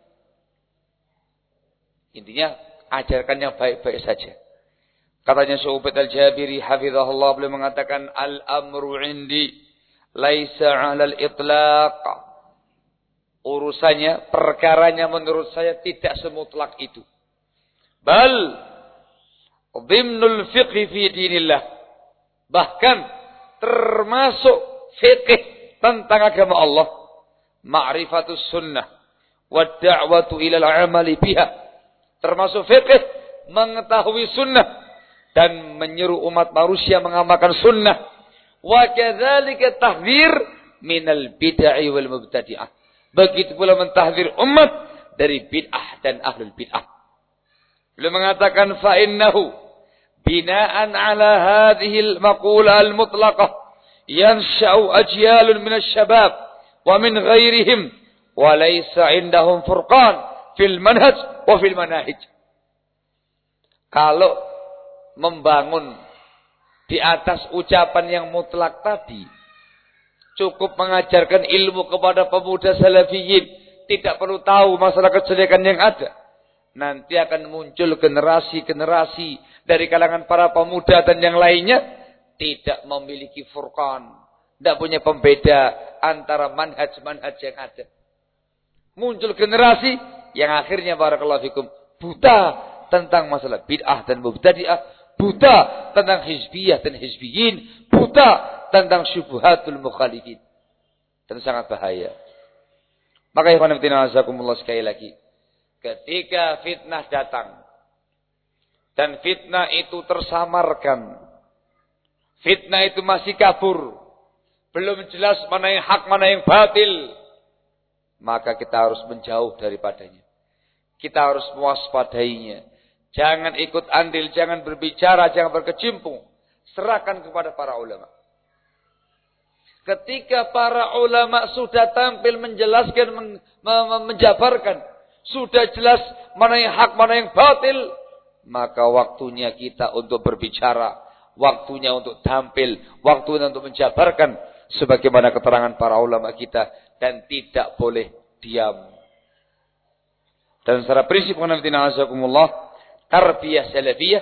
Intinya ajarkan yang baik-baik saja. Katanya Syu'ubid al-Jabiri hafizahullah beliau mengatakan al-amru indi laisa 'alal itlaq. Urusannya, perkaranya menurut saya tidak semutlak itu. Bal dhimnul fiqhi fi dinillah Bahkan termasuk fikih tentang agama Allah. Ma'rifatus sunnah. Wa da'watu ilal amali biha termasuk fikih mengetahui sunnah dan menyeru umat manusia mengamalkan sunnah. Wa kadzalika tahdzir minal bid'ah wal mubtadi'ah. Begitu pula mentahdzir umat dari bid'ah dan ahlul bid'ah. Beliau mengatakan fa innahu binaan ala hadhihi al maqula al mutlaqah yansha'u ajyalun minasy syabab wa min ghairihim wa laysa indahum furqan fil manhaj wa fil manahij. Kalau membangun di atas ucapan yang mutlak tadi, cukup mengajarkan ilmu kepada pemuda salafiyin, tidak perlu tahu masalah kejelekan yang ada. Nanti akan muncul generasi-generasi dari kalangan para pemuda dan yang lainnya tidak memiliki furqan, tidak punya pembeda antara manhaj-manhaj yang ada. Muncul generasi yang akhirnya barakallahu fikum buta tentang masalah bid'ah dan mubtadi'ah, buta tentang hizbiyah dan hizbiyin, buta tentang syubhatul mukhalifin. Dan sangat bahaya. Maka ikhwan fillah sekali lagi, ketika fitnah datang, dan fitnah itu tersamarkan. Fitnah itu masih kabur. Belum jelas mana yang hak, mana yang batil. Maka kita harus menjauh daripadanya. Kita harus mewaspadainya. Jangan ikut andil, jangan berbicara, jangan berkecimpung. Serahkan kepada para ulama. Ketika para ulama sudah tampil menjelaskan, menjabarkan. Sudah jelas mana yang hak, mana yang batil maka waktunya kita untuk berbicara, waktunya untuk tampil, waktunya untuk menjabarkan sebagaimana keterangan para ulama kita dan tidak boleh diam. Dan secara prinsip azakumullah, tarbiyah salafiyah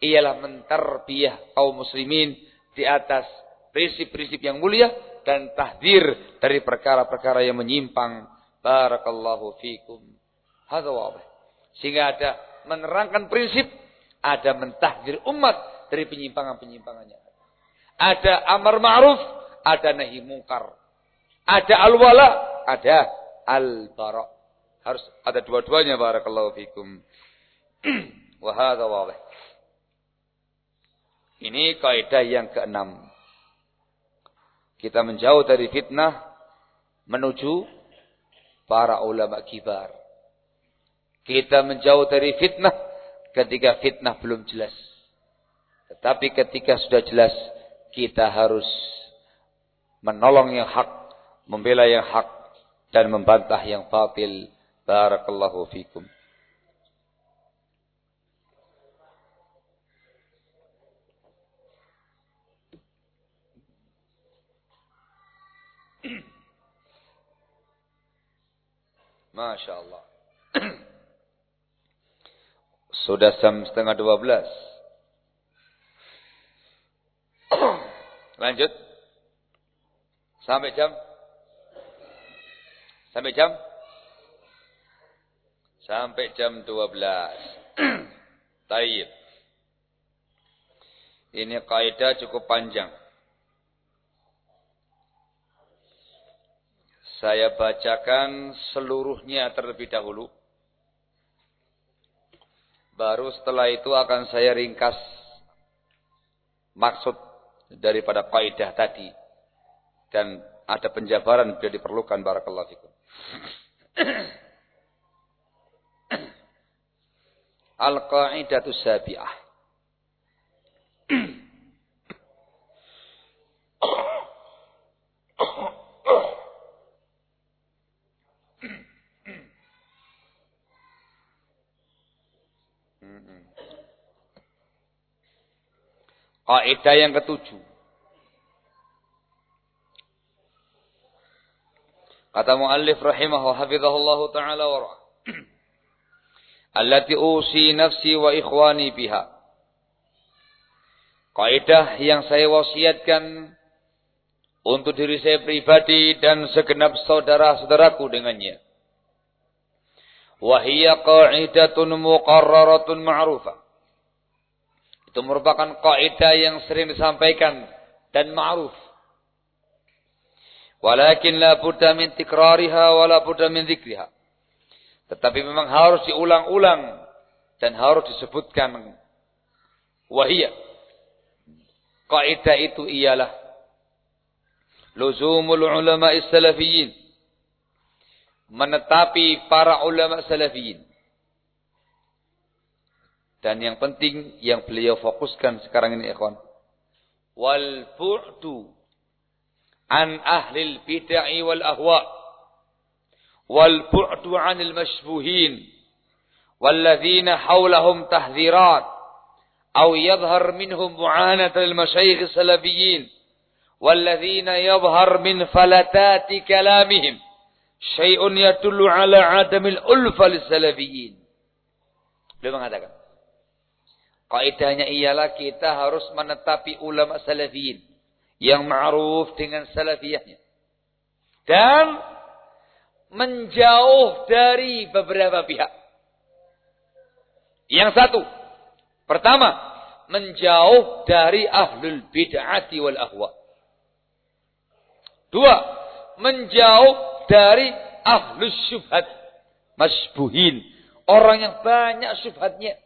ialah menterbiah kaum muslimin di atas prinsip-prinsip yang mulia dan tahdir dari perkara-perkara yang menyimpang. Barakallahu fikum. Hadza Sehingga ada menerangkan prinsip, ada mentahdir umat dari penyimpangan-penyimpangannya. Ada amar ma'ruf, ada nahi mungkar. Ada al-wala, ada al-bara. Harus ada dua-duanya barakallahu fikum. (clears throat) Wa hadza Ini kaidah yang keenam. Kita menjauh dari fitnah menuju para ulama kibar. Kita menjauh dari fitnah ketika fitnah belum jelas. Tetapi ketika sudah jelas, kita harus menolong yang hak, membela yang hak, dan membantah yang batil. Barakallahu fikum. (clears throat) Masya Allah. (clears throat) Sudah jam setengah dua belas. (clears throat) Lanjut. Sampai jam? Sampai jam? Sampai jam dua belas. (clears throat) Taib. Ini kaidah cukup panjang. Saya bacakan seluruhnya terlebih dahulu. Baru setelah itu akan saya ringkas maksud daripada kaidah tadi. Dan ada penjabaran bila diperlukan. Barakallahu fikum. (clears throat) Al-Qa'idatu Sabi'ah. Kaidah yang ketujuh. Kata muallif rahimahu hafizahullah taala wa Allati usi nafsi wa ikhwani biha. Kaidah yang saya wasiatkan untuk diri saya pribadi dan segenap saudara-saudaraku dengannya. Wahia qa'idatun muqarraratun ma'rufah. Itu merupakan kaidah yang sering disampaikan dan ma'ruf. Walakin la budda min tikrariha wa la budda min dzikriha. Tetapi memang harus diulang-ulang dan harus disebutkan wahia. Kaidah itu ialah luzumul ulama salafiyin menetapi para ulama salafiyin dan yang penting yang beliau fokuskan sekarang ini ikhwan. Wal bu'du an ahli bid'ah wal ahwa. والبعد عن المشبوهين والذين حولهم تحذيرات أو يظهر منهم معاناة المشايخ السلبيين والذين يظهر من فلتات كلامهم شيء يدل على عدم الألفة للسلبيين لماذا mengatakan. Kaidahnya ialah kita harus menetapi ulama salafiyin yang ma'ruf dengan salafiyahnya. Dan menjauh dari beberapa pihak. Yang satu, pertama, menjauh dari ahlul bid'ati wal ahwa. Dua, menjauh dari ahlus syubhat, masbuhin, orang yang banyak syubhatnya.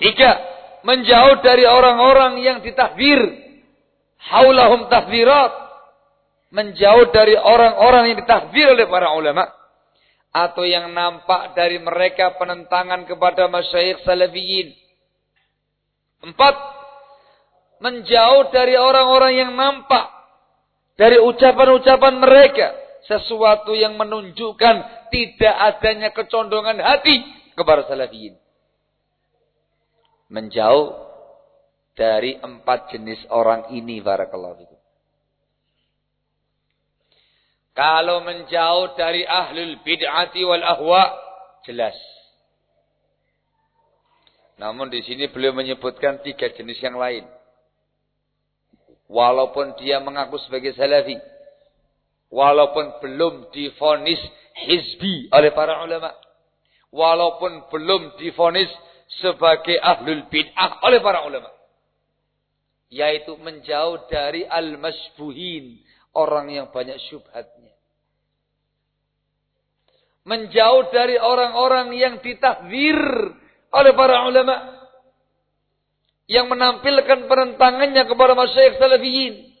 Tiga, menjauh dari orang-orang yang ditahbir. Haulahum tahbirat. Menjauh dari orang-orang yang ditahbir oleh para ulama. Atau yang nampak dari mereka penentangan kepada masyayikh salafiyin. Empat, menjauh dari orang-orang yang nampak dari ucapan-ucapan mereka sesuatu yang menunjukkan tidak adanya kecondongan hati kepada salafiyin menjauh dari empat jenis orang ini barakallahu fikum. Kalau menjauh dari ahlul bid'ati wal ahwa jelas. Namun di sini beliau menyebutkan tiga jenis yang lain. Walaupun dia mengaku sebagai salafi. Walaupun belum difonis hizbi oleh para ulama. Walaupun belum difonis sebagai ahlul bid'ah oleh para ulama. Yaitu menjauh dari al-masbuhin. Orang yang banyak syubhatnya. Menjauh dari orang-orang yang ditahdir oleh para ulama. Yang menampilkan penentangannya kepada masyarakat salafiyin.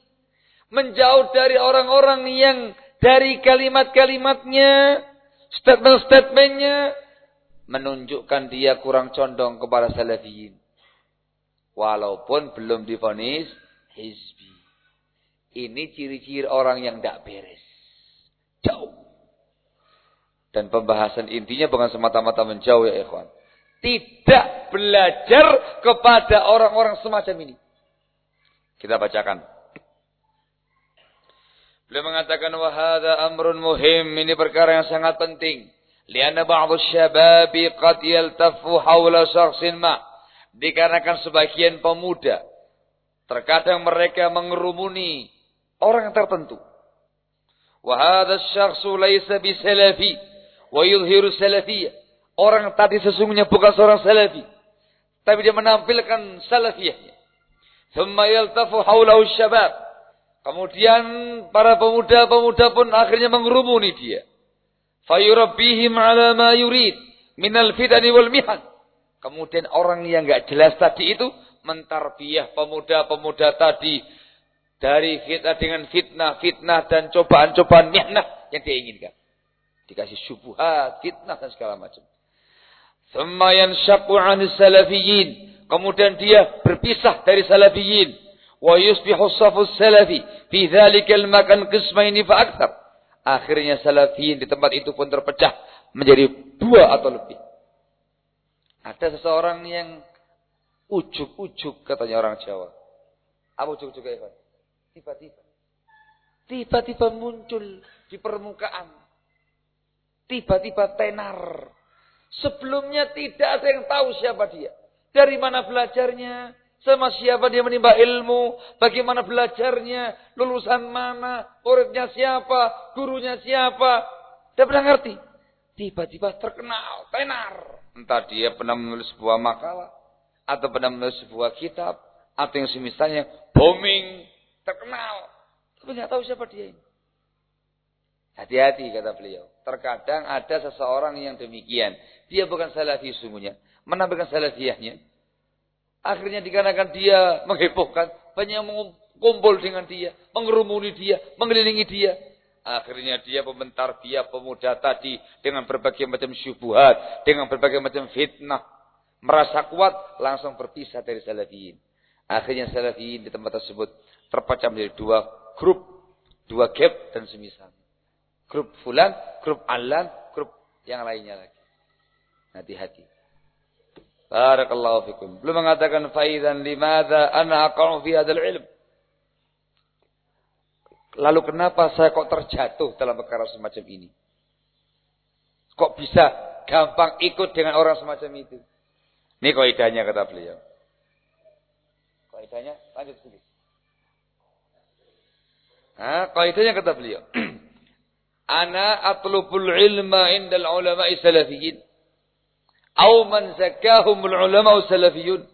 Menjauh dari orang-orang yang dari kalimat-kalimatnya, statement-statementnya, menunjukkan dia kurang condong kepada salafiyin. Walaupun belum difonis hizbi. Ini ciri-ciri orang yang tidak beres. Jauh. Dan pembahasan intinya bukan semata-mata menjauh ya ikhwan tidak belajar kepada orang-orang semacam ini. Kita bacakan. Beliau mengatakan wahada amrun muhim ini perkara yang sangat penting. Lianna ba'dhu syababi qad yaltafu hawla syakhsin ma. Dikarenakan sebagian pemuda terkadang mereka mengerumuni orang tertentu. Wahada syakhsu laysa bisalafi wa yudhiru salafiyah. Orang tadi sesungguhnya bukan seorang salafi. Tapi dia menampilkan salafiyahnya. Thumma yaltafu haulahu syabab. Kemudian para pemuda-pemuda pun akhirnya mengerumuni dia. Fayurabbihim ala ma yurid. Minal fitani wal mihan. Kemudian orang yang enggak jelas tadi itu mentarbiyah pemuda-pemuda tadi dari fitnah dengan fitnah, fitnah dan cobaan-cobaan mihnah yang dia inginkan. Dikasih syubhat, fitnah dan segala macam. Thumma yanshaqqu 'anis salafiyyin. Kemudian dia berpisah dari salafiyin. Wa yusbihu safus salafi fi dzalikal makan qismaini fa akthar. Akhirnya salafiyin di tempat itu pun terpecah menjadi dua atau lebih. Ada seseorang yang ujuk-ujuk katanya orang Jawa. Apa ujuk-ujuk ya, Tiba-tiba. Tiba-tiba muncul di permukaan. Tiba-tiba tenar Sebelumnya tidak ada yang tahu siapa dia. Dari mana belajarnya, sama siapa dia menimba ilmu, bagaimana belajarnya, lulusan mana, muridnya siapa, gurunya siapa. Tidak pernah ngerti. Tiba-tiba terkenal, tenar. Entah dia pernah menulis sebuah makalah, atau pernah menulis sebuah kitab, atau yang semisalnya booming, terkenal. Tapi tidak tahu siapa dia ini. Hati-hati kata beliau. Terkadang ada seseorang yang demikian. Dia bukan salafi sungguhnya. Menampilkan salafiyahnya. Akhirnya dikarenakan dia menghebohkan. Banyak yang mengumpul dengan dia. Mengerumuni dia. Mengelilingi dia. Akhirnya dia membentar dia pemuda tadi. Dengan berbagai macam syubuhat. Dengan berbagai macam fitnah. Merasa kuat. Langsung berpisah dari salafiyin. Akhirnya salafiyin di tempat tersebut. Terpecah menjadi dua grup. Dua gap dan semisalnya grup fulan, grup alan, grup yang lainnya lagi. Hati-hati. Barakallahu fikum. Belum mengatakan faidan limada ana aqa'u fi hadzal ilm. Lalu kenapa saya kok terjatuh dalam perkara semacam ini? Kok bisa gampang ikut dengan orang semacam itu? Ini kaidahnya kata beliau. Kaidahnya lanjut sedikit. Nah, kaidahnya kata beliau. (clears throat) Ana atlubul ilma indal ulama salafiyin. Au man zakahumul ulama salafiyun.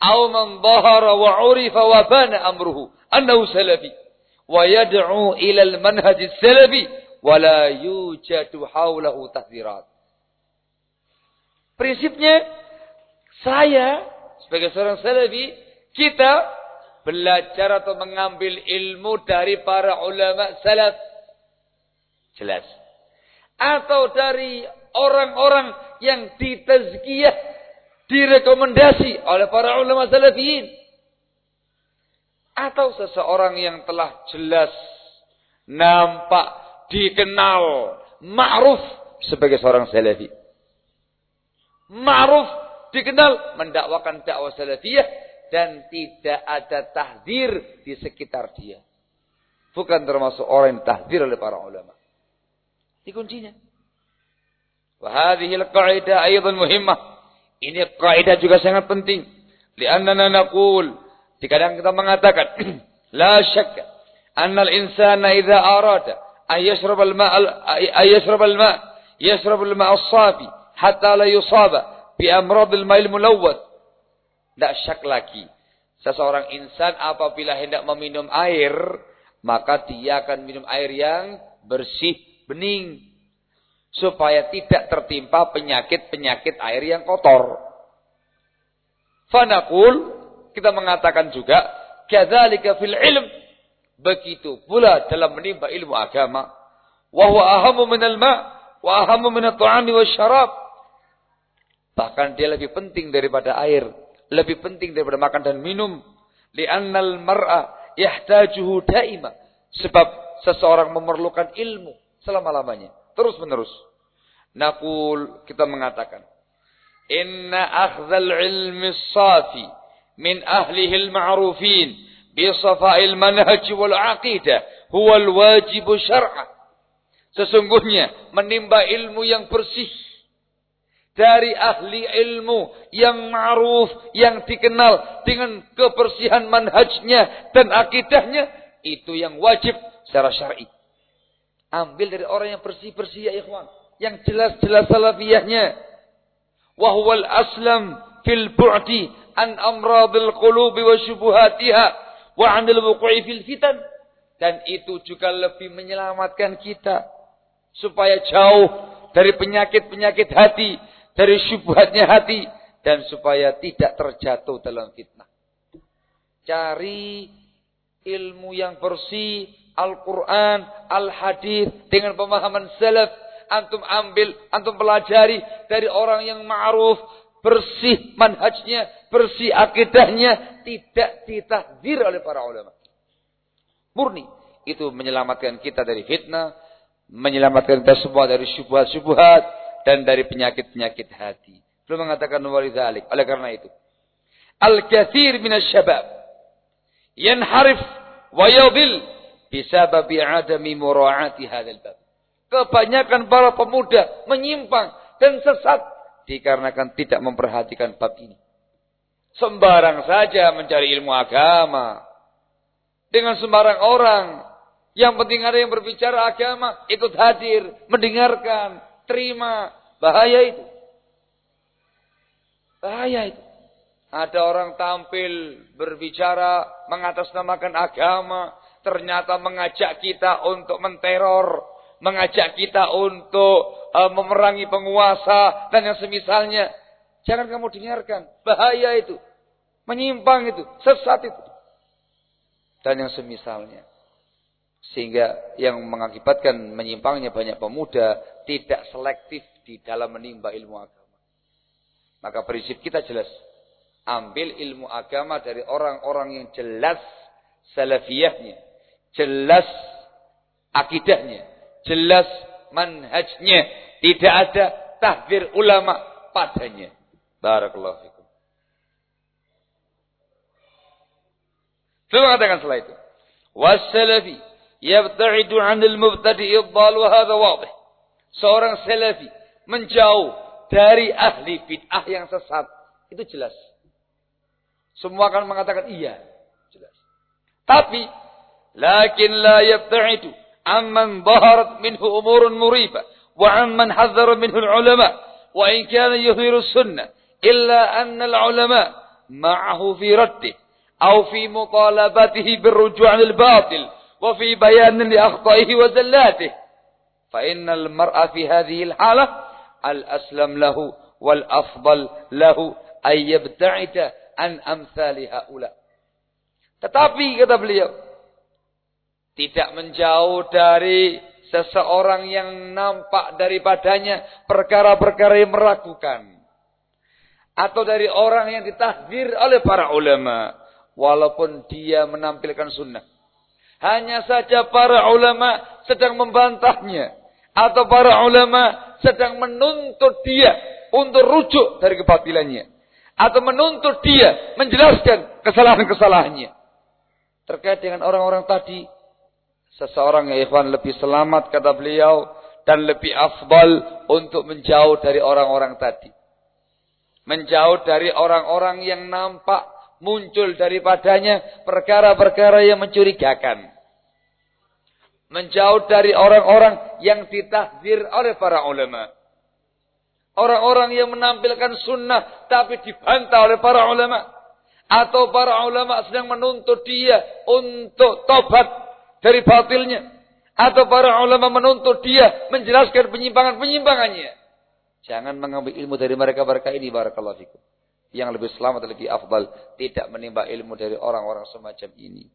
Au man dhahara wa urifa wa bana amruhu. Annahu salafi. Wa yad'u ila al-manhaj salafi. Wa la yujadu hawlahu tahzirat. Prinsipnya, saya sebagai seorang salafi, kita belajar atau mengambil ilmu dari para ulama salaf Jelas. Atau dari orang-orang yang ditazkiyah, direkomendasi oleh para ulama salafiyin. Atau seseorang yang telah jelas, nampak, dikenal, ma'ruf sebagai seorang salafi. Ma'ruf dikenal mendakwakan dakwah salafiyah dan tidak ada tahdir di sekitar dia. Bukan termasuk orang yang tahdir oleh para ulama. Ini kuncinya. Wahadihi al-qa'idah aydan muhimmah. Ini kaidah juga sangat penting. Liannana naqul. Dikadang kita mengatakan. (clears throat) La syakka. Anna al-insana idha arada. Ayyashrab al-ma' ayyashrab al-ma' yashrab al-ma' as-safi hatta la yusaba bi amrad al-ma'il mulawwad. Tidak syak lagi. Seseorang insan apabila hendak meminum air, maka dia akan minum air yang bersih, bening. Supaya tidak tertimpa penyakit-penyakit air yang kotor. Fanakul kita mengatakan juga kadzalika fil ilm. Begitu pula dalam menimba ilmu agama. Wa huwa ahamu minal ma wa ahamu minat ta'ami syarab. Bahkan dia lebih penting daripada air lebih penting daripada makan dan minum li'annal mar'a yahtajuhu daima sebab seseorang memerlukan ilmu selama-lamanya Terus menerus. Nakul kita mengatakan. Inna akhdhal ilmi safi min ahlihi al-ma'rufin bi safa'il manhaj wal aqidah huwa al-wajib syar'a. Sesungguhnya menimba ilmu yang bersih dari ahli ilmu yang ma'ruf, yang dikenal dengan kebersihan manhajnya dan akidahnya, itu yang wajib secara syar'i. Ambil dari orang yang bersih-bersih ya ikhwan. Yang jelas-jelas salafiyahnya. Wahwal aslam fil bu'di an amradil qulubi wa syubuhatiha. Wa anil wuku'i fil fitan. Dan itu juga lebih menyelamatkan kita. Supaya jauh dari penyakit-penyakit hati. Dari syubhatnya hati. Dan supaya tidak terjatuh dalam fitnah. Cari ilmu yang bersih Al-Quran, Al-Hadis dengan pemahaman salaf. Antum ambil, antum pelajari dari orang yang ma'ruf, bersih manhajnya, bersih akidahnya, tidak ditahdir oleh para ulama. Murni. Itu menyelamatkan kita dari fitnah, menyelamatkan kita semua dari syubhat-syubhat, dan dari penyakit-penyakit hati. Belum mengatakan walidhalik. Oleh karena itu. Al-kathir minas syabab. Yanharif wa yadil bisa babi adami mura'ati hadzal bab. Kebanyakan para pemuda menyimpang dan sesat dikarenakan tidak memperhatikan bab ini. Sembarang saja mencari ilmu agama. Dengan sembarang orang. Yang penting ada yang berbicara agama. Ikut hadir. Mendengarkan. Terima. Bahaya itu. Bahaya itu. Ada orang tampil berbicara mengatasnamakan agama ternyata mengajak kita untuk menteror, mengajak kita untuk uh, memerangi penguasa dan yang semisalnya. Jangan kamu dengarkan, bahaya itu. Menyimpang itu, sesat itu. Dan yang semisalnya. Sehingga yang mengakibatkan menyimpangnya banyak pemuda tidak selektif di dalam menimba ilmu agama. Maka prinsip kita jelas. Ambil ilmu agama dari orang-orang yang jelas salafiyahnya jelas akidahnya, jelas manhajnya, tidak ada tahdir ulama padanya. Barakallahu fikum. Saya mengatakan setelah itu. Wassalafi yabta'idu 'anil mubtadi'i dhal wa hadha wadih seorang salafi menjauh dari ahli bid'ah yang sesat, itu jelas. Semua akan mengatakan iya, jelas. Tapi lakin la yabta'idu amman dhaharat minhu umurun muriba wa amman hadzara minhu ulama wa in kana yuhiru sunnah illa anna al-ulama ma'ahu fi raddi aw fi mutalabatihi birruju' 'anil batil wa fi bayan li akhtaihi wa zallatihi Fa innal mar'a fi hadhihi halah al aslam lahu wal afdal lahu ay an amsali haula. Tetapi kata beliau tidak menjauh dari seseorang yang nampak daripadanya perkara-perkara yang meragukan atau dari orang yang ditahdir oleh para ulama walaupun dia menampilkan sunnah hanya saja para ulama sedang membantahnya atau para ulama sedang menuntut dia untuk rujuk dari kebatilannya. Atau menuntut dia menjelaskan kesalahan-kesalahannya. Terkait dengan orang-orang tadi Seseorang yang ikhwan lebih selamat kata beliau dan lebih afdal untuk menjauh dari orang-orang tadi. Menjauh dari orang-orang yang nampak muncul daripadanya perkara-perkara yang mencurigakan. Menjauh dari orang-orang yang ditahdir oleh para ulama. Orang-orang yang menampilkan sunnah tapi dibantah oleh para ulama. Atau para ulama sedang menuntut dia untuk tobat dari batilnya. Atau para ulama menuntut dia menjelaskan penyimpangan-penyimpangannya. Jangan mengambil ilmu dari mereka-mereka ini. Barakallahu. Yang lebih selamat, lebih afdal. Tidak menimba ilmu dari orang-orang semacam ini.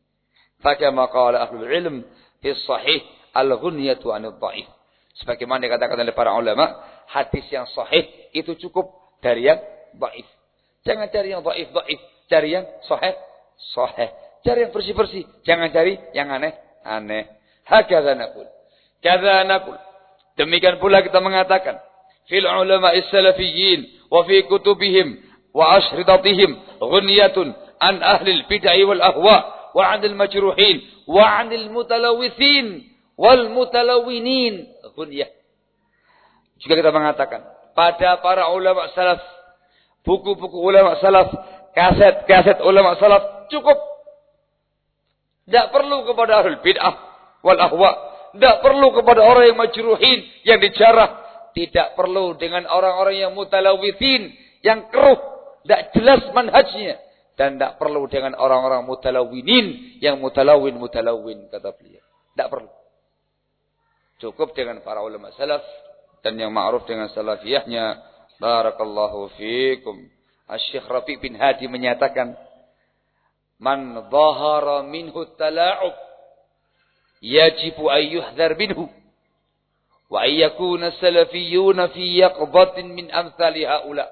Fakama qala ahlul ilm. Sahih al-ghunyatu anil da'if. Sebagaimana dikatakan oleh para ulama, hadis yang sahih itu cukup dari yang dhaif. Jangan cari yang dhaif dhaif, cari yang sahih sahih. Cari yang bersih-bersih, jangan cari yang aneh-aneh. Hakadha naqul. Kadza naqul. Demikian pula kita mengatakan fil ulama salafiyyin wa fi kutubihim wa ashridatihim ghunyatun an ahli al-bid'ah wal ahwa wa 'an al-mutalawwithin wal mutalawwinin ghunyah juga kita mengatakan pada para ulama salaf, buku-buku ulama salaf, kaset-kaset ulama salaf cukup. Tidak perlu kepada ahlul bid'ah wal ahwa. Tidak perlu kepada orang yang majruhin, yang dijarah. Tidak perlu dengan orang-orang yang mutalawithin, yang keruh. Tidak jelas manhajnya. Dan tidak perlu dengan orang-orang mutalawinin, yang mutalawin, mutalawin, kata beliau. Tidak perlu. Cukup dengan para ulama salaf, dan yang ma'ruf dengan salafiyahnya barakallahu fikum Asy-Syaikh Rafi bin Hadi menyatakan man dhahara minhu tala'ub yajibu an yuhdhar minhu wa ay yakuna salafiyyuna fi yaqbatin min amsali haula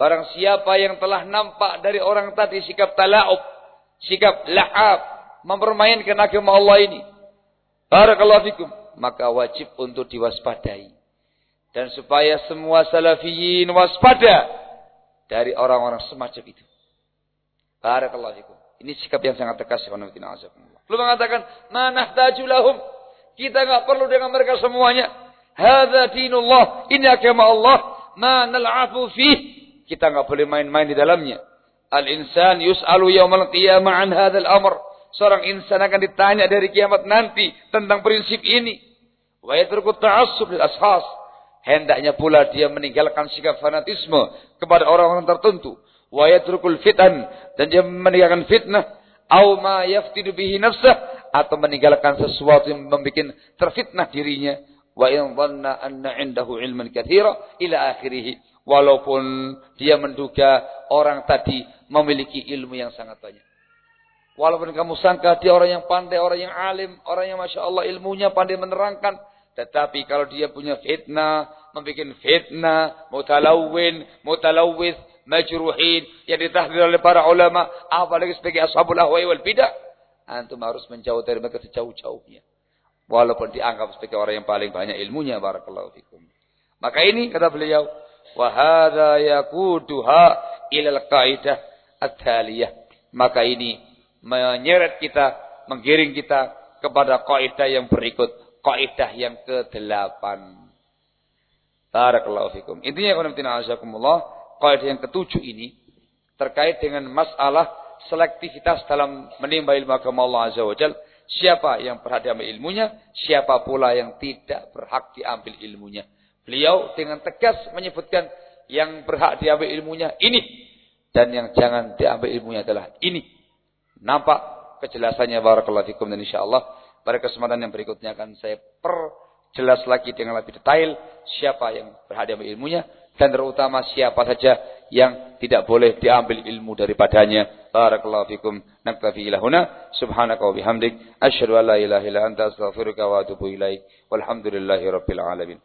barang siapa yang telah nampak dari orang tadi sikap tala'ub sikap la'ab mempermainkan agama Allah ini barakallahu fikum maka wajib untuk diwaspadai dan supaya semua salafiyin waspada dari orang-orang semacam itu. Barakallahu fikum. Ini sikap yang sangat tegas Belum mengatakan, "Manahtaju lahum." Kita enggak perlu dengan mereka semuanya. Hadza dinullah. Ini agama Allah. Ma nal'afu fih. Kita enggak boleh main-main di dalamnya. Al-insan yus'alu yawmal qiyamah an hadzal amr. Seorang insan akan ditanya dari kiamat nanti tentang prinsip ini. Wa yatruku ta'assub lil ashas. Hendaknya pula dia meninggalkan sikap fanatisme kepada orang-orang tertentu. Wa yatrukul fitan. Dan dia meninggalkan fitnah. Au ma yaftidu bihi nafsah. Atau meninggalkan sesuatu yang membuat terfitnah dirinya. Wa in dhanna anna indahu ilman katsira ila akhirih walaupun dia menduga orang tadi memiliki ilmu yang sangat banyak walaupun kamu sangka dia orang yang pandai orang yang alim orang yang masya Allah ilmunya pandai menerangkan tetapi kalau dia punya fitnah, membuat fitnah, mutalawin, mutalawis, majruhin, yang ditahdir oleh para ulama, apalagi sebagai ashabul ahwai wal bidah, antum harus menjauh dari mereka sejauh-jauhnya. Walaupun dianggap sebagai orang yang paling banyak ilmunya, barakallahu fikum. Maka ini kata beliau, wahada yakuduha ilal kaidah at-taliyah. Maka ini menyeret kita, menggiring kita kepada kaidah yang berikut kaidah yang ke-8. Barakallahu fikum. Intinya qanamtina azakumullah, kaidah yang ketujuh ini terkait dengan masalah selektivitas dalam menimba ilmu agama Allah Azza wa Jal. Siapa yang berhak diambil ilmunya, siapa pula yang tidak berhak diambil ilmunya. Beliau dengan tegas menyebutkan yang berhak diambil ilmunya ini dan yang jangan diambil ilmunya adalah ini. Nampak kejelasannya barakallahu fikum dan insyaallah pada kesempatan yang berikutnya akan saya perjelas lagi dengan lebih detail siapa yang berhak diambil ilmunya dan terutama siapa saja yang tidak boleh diambil ilmu daripadanya. Barakallahu fikum. Naktafi ilahuna. Subhanaka wa bihamdik. Asyhadu an la ilaha anta astaghfiruka wa atubu ilaik. Walhamdulillahi rabbil alamin.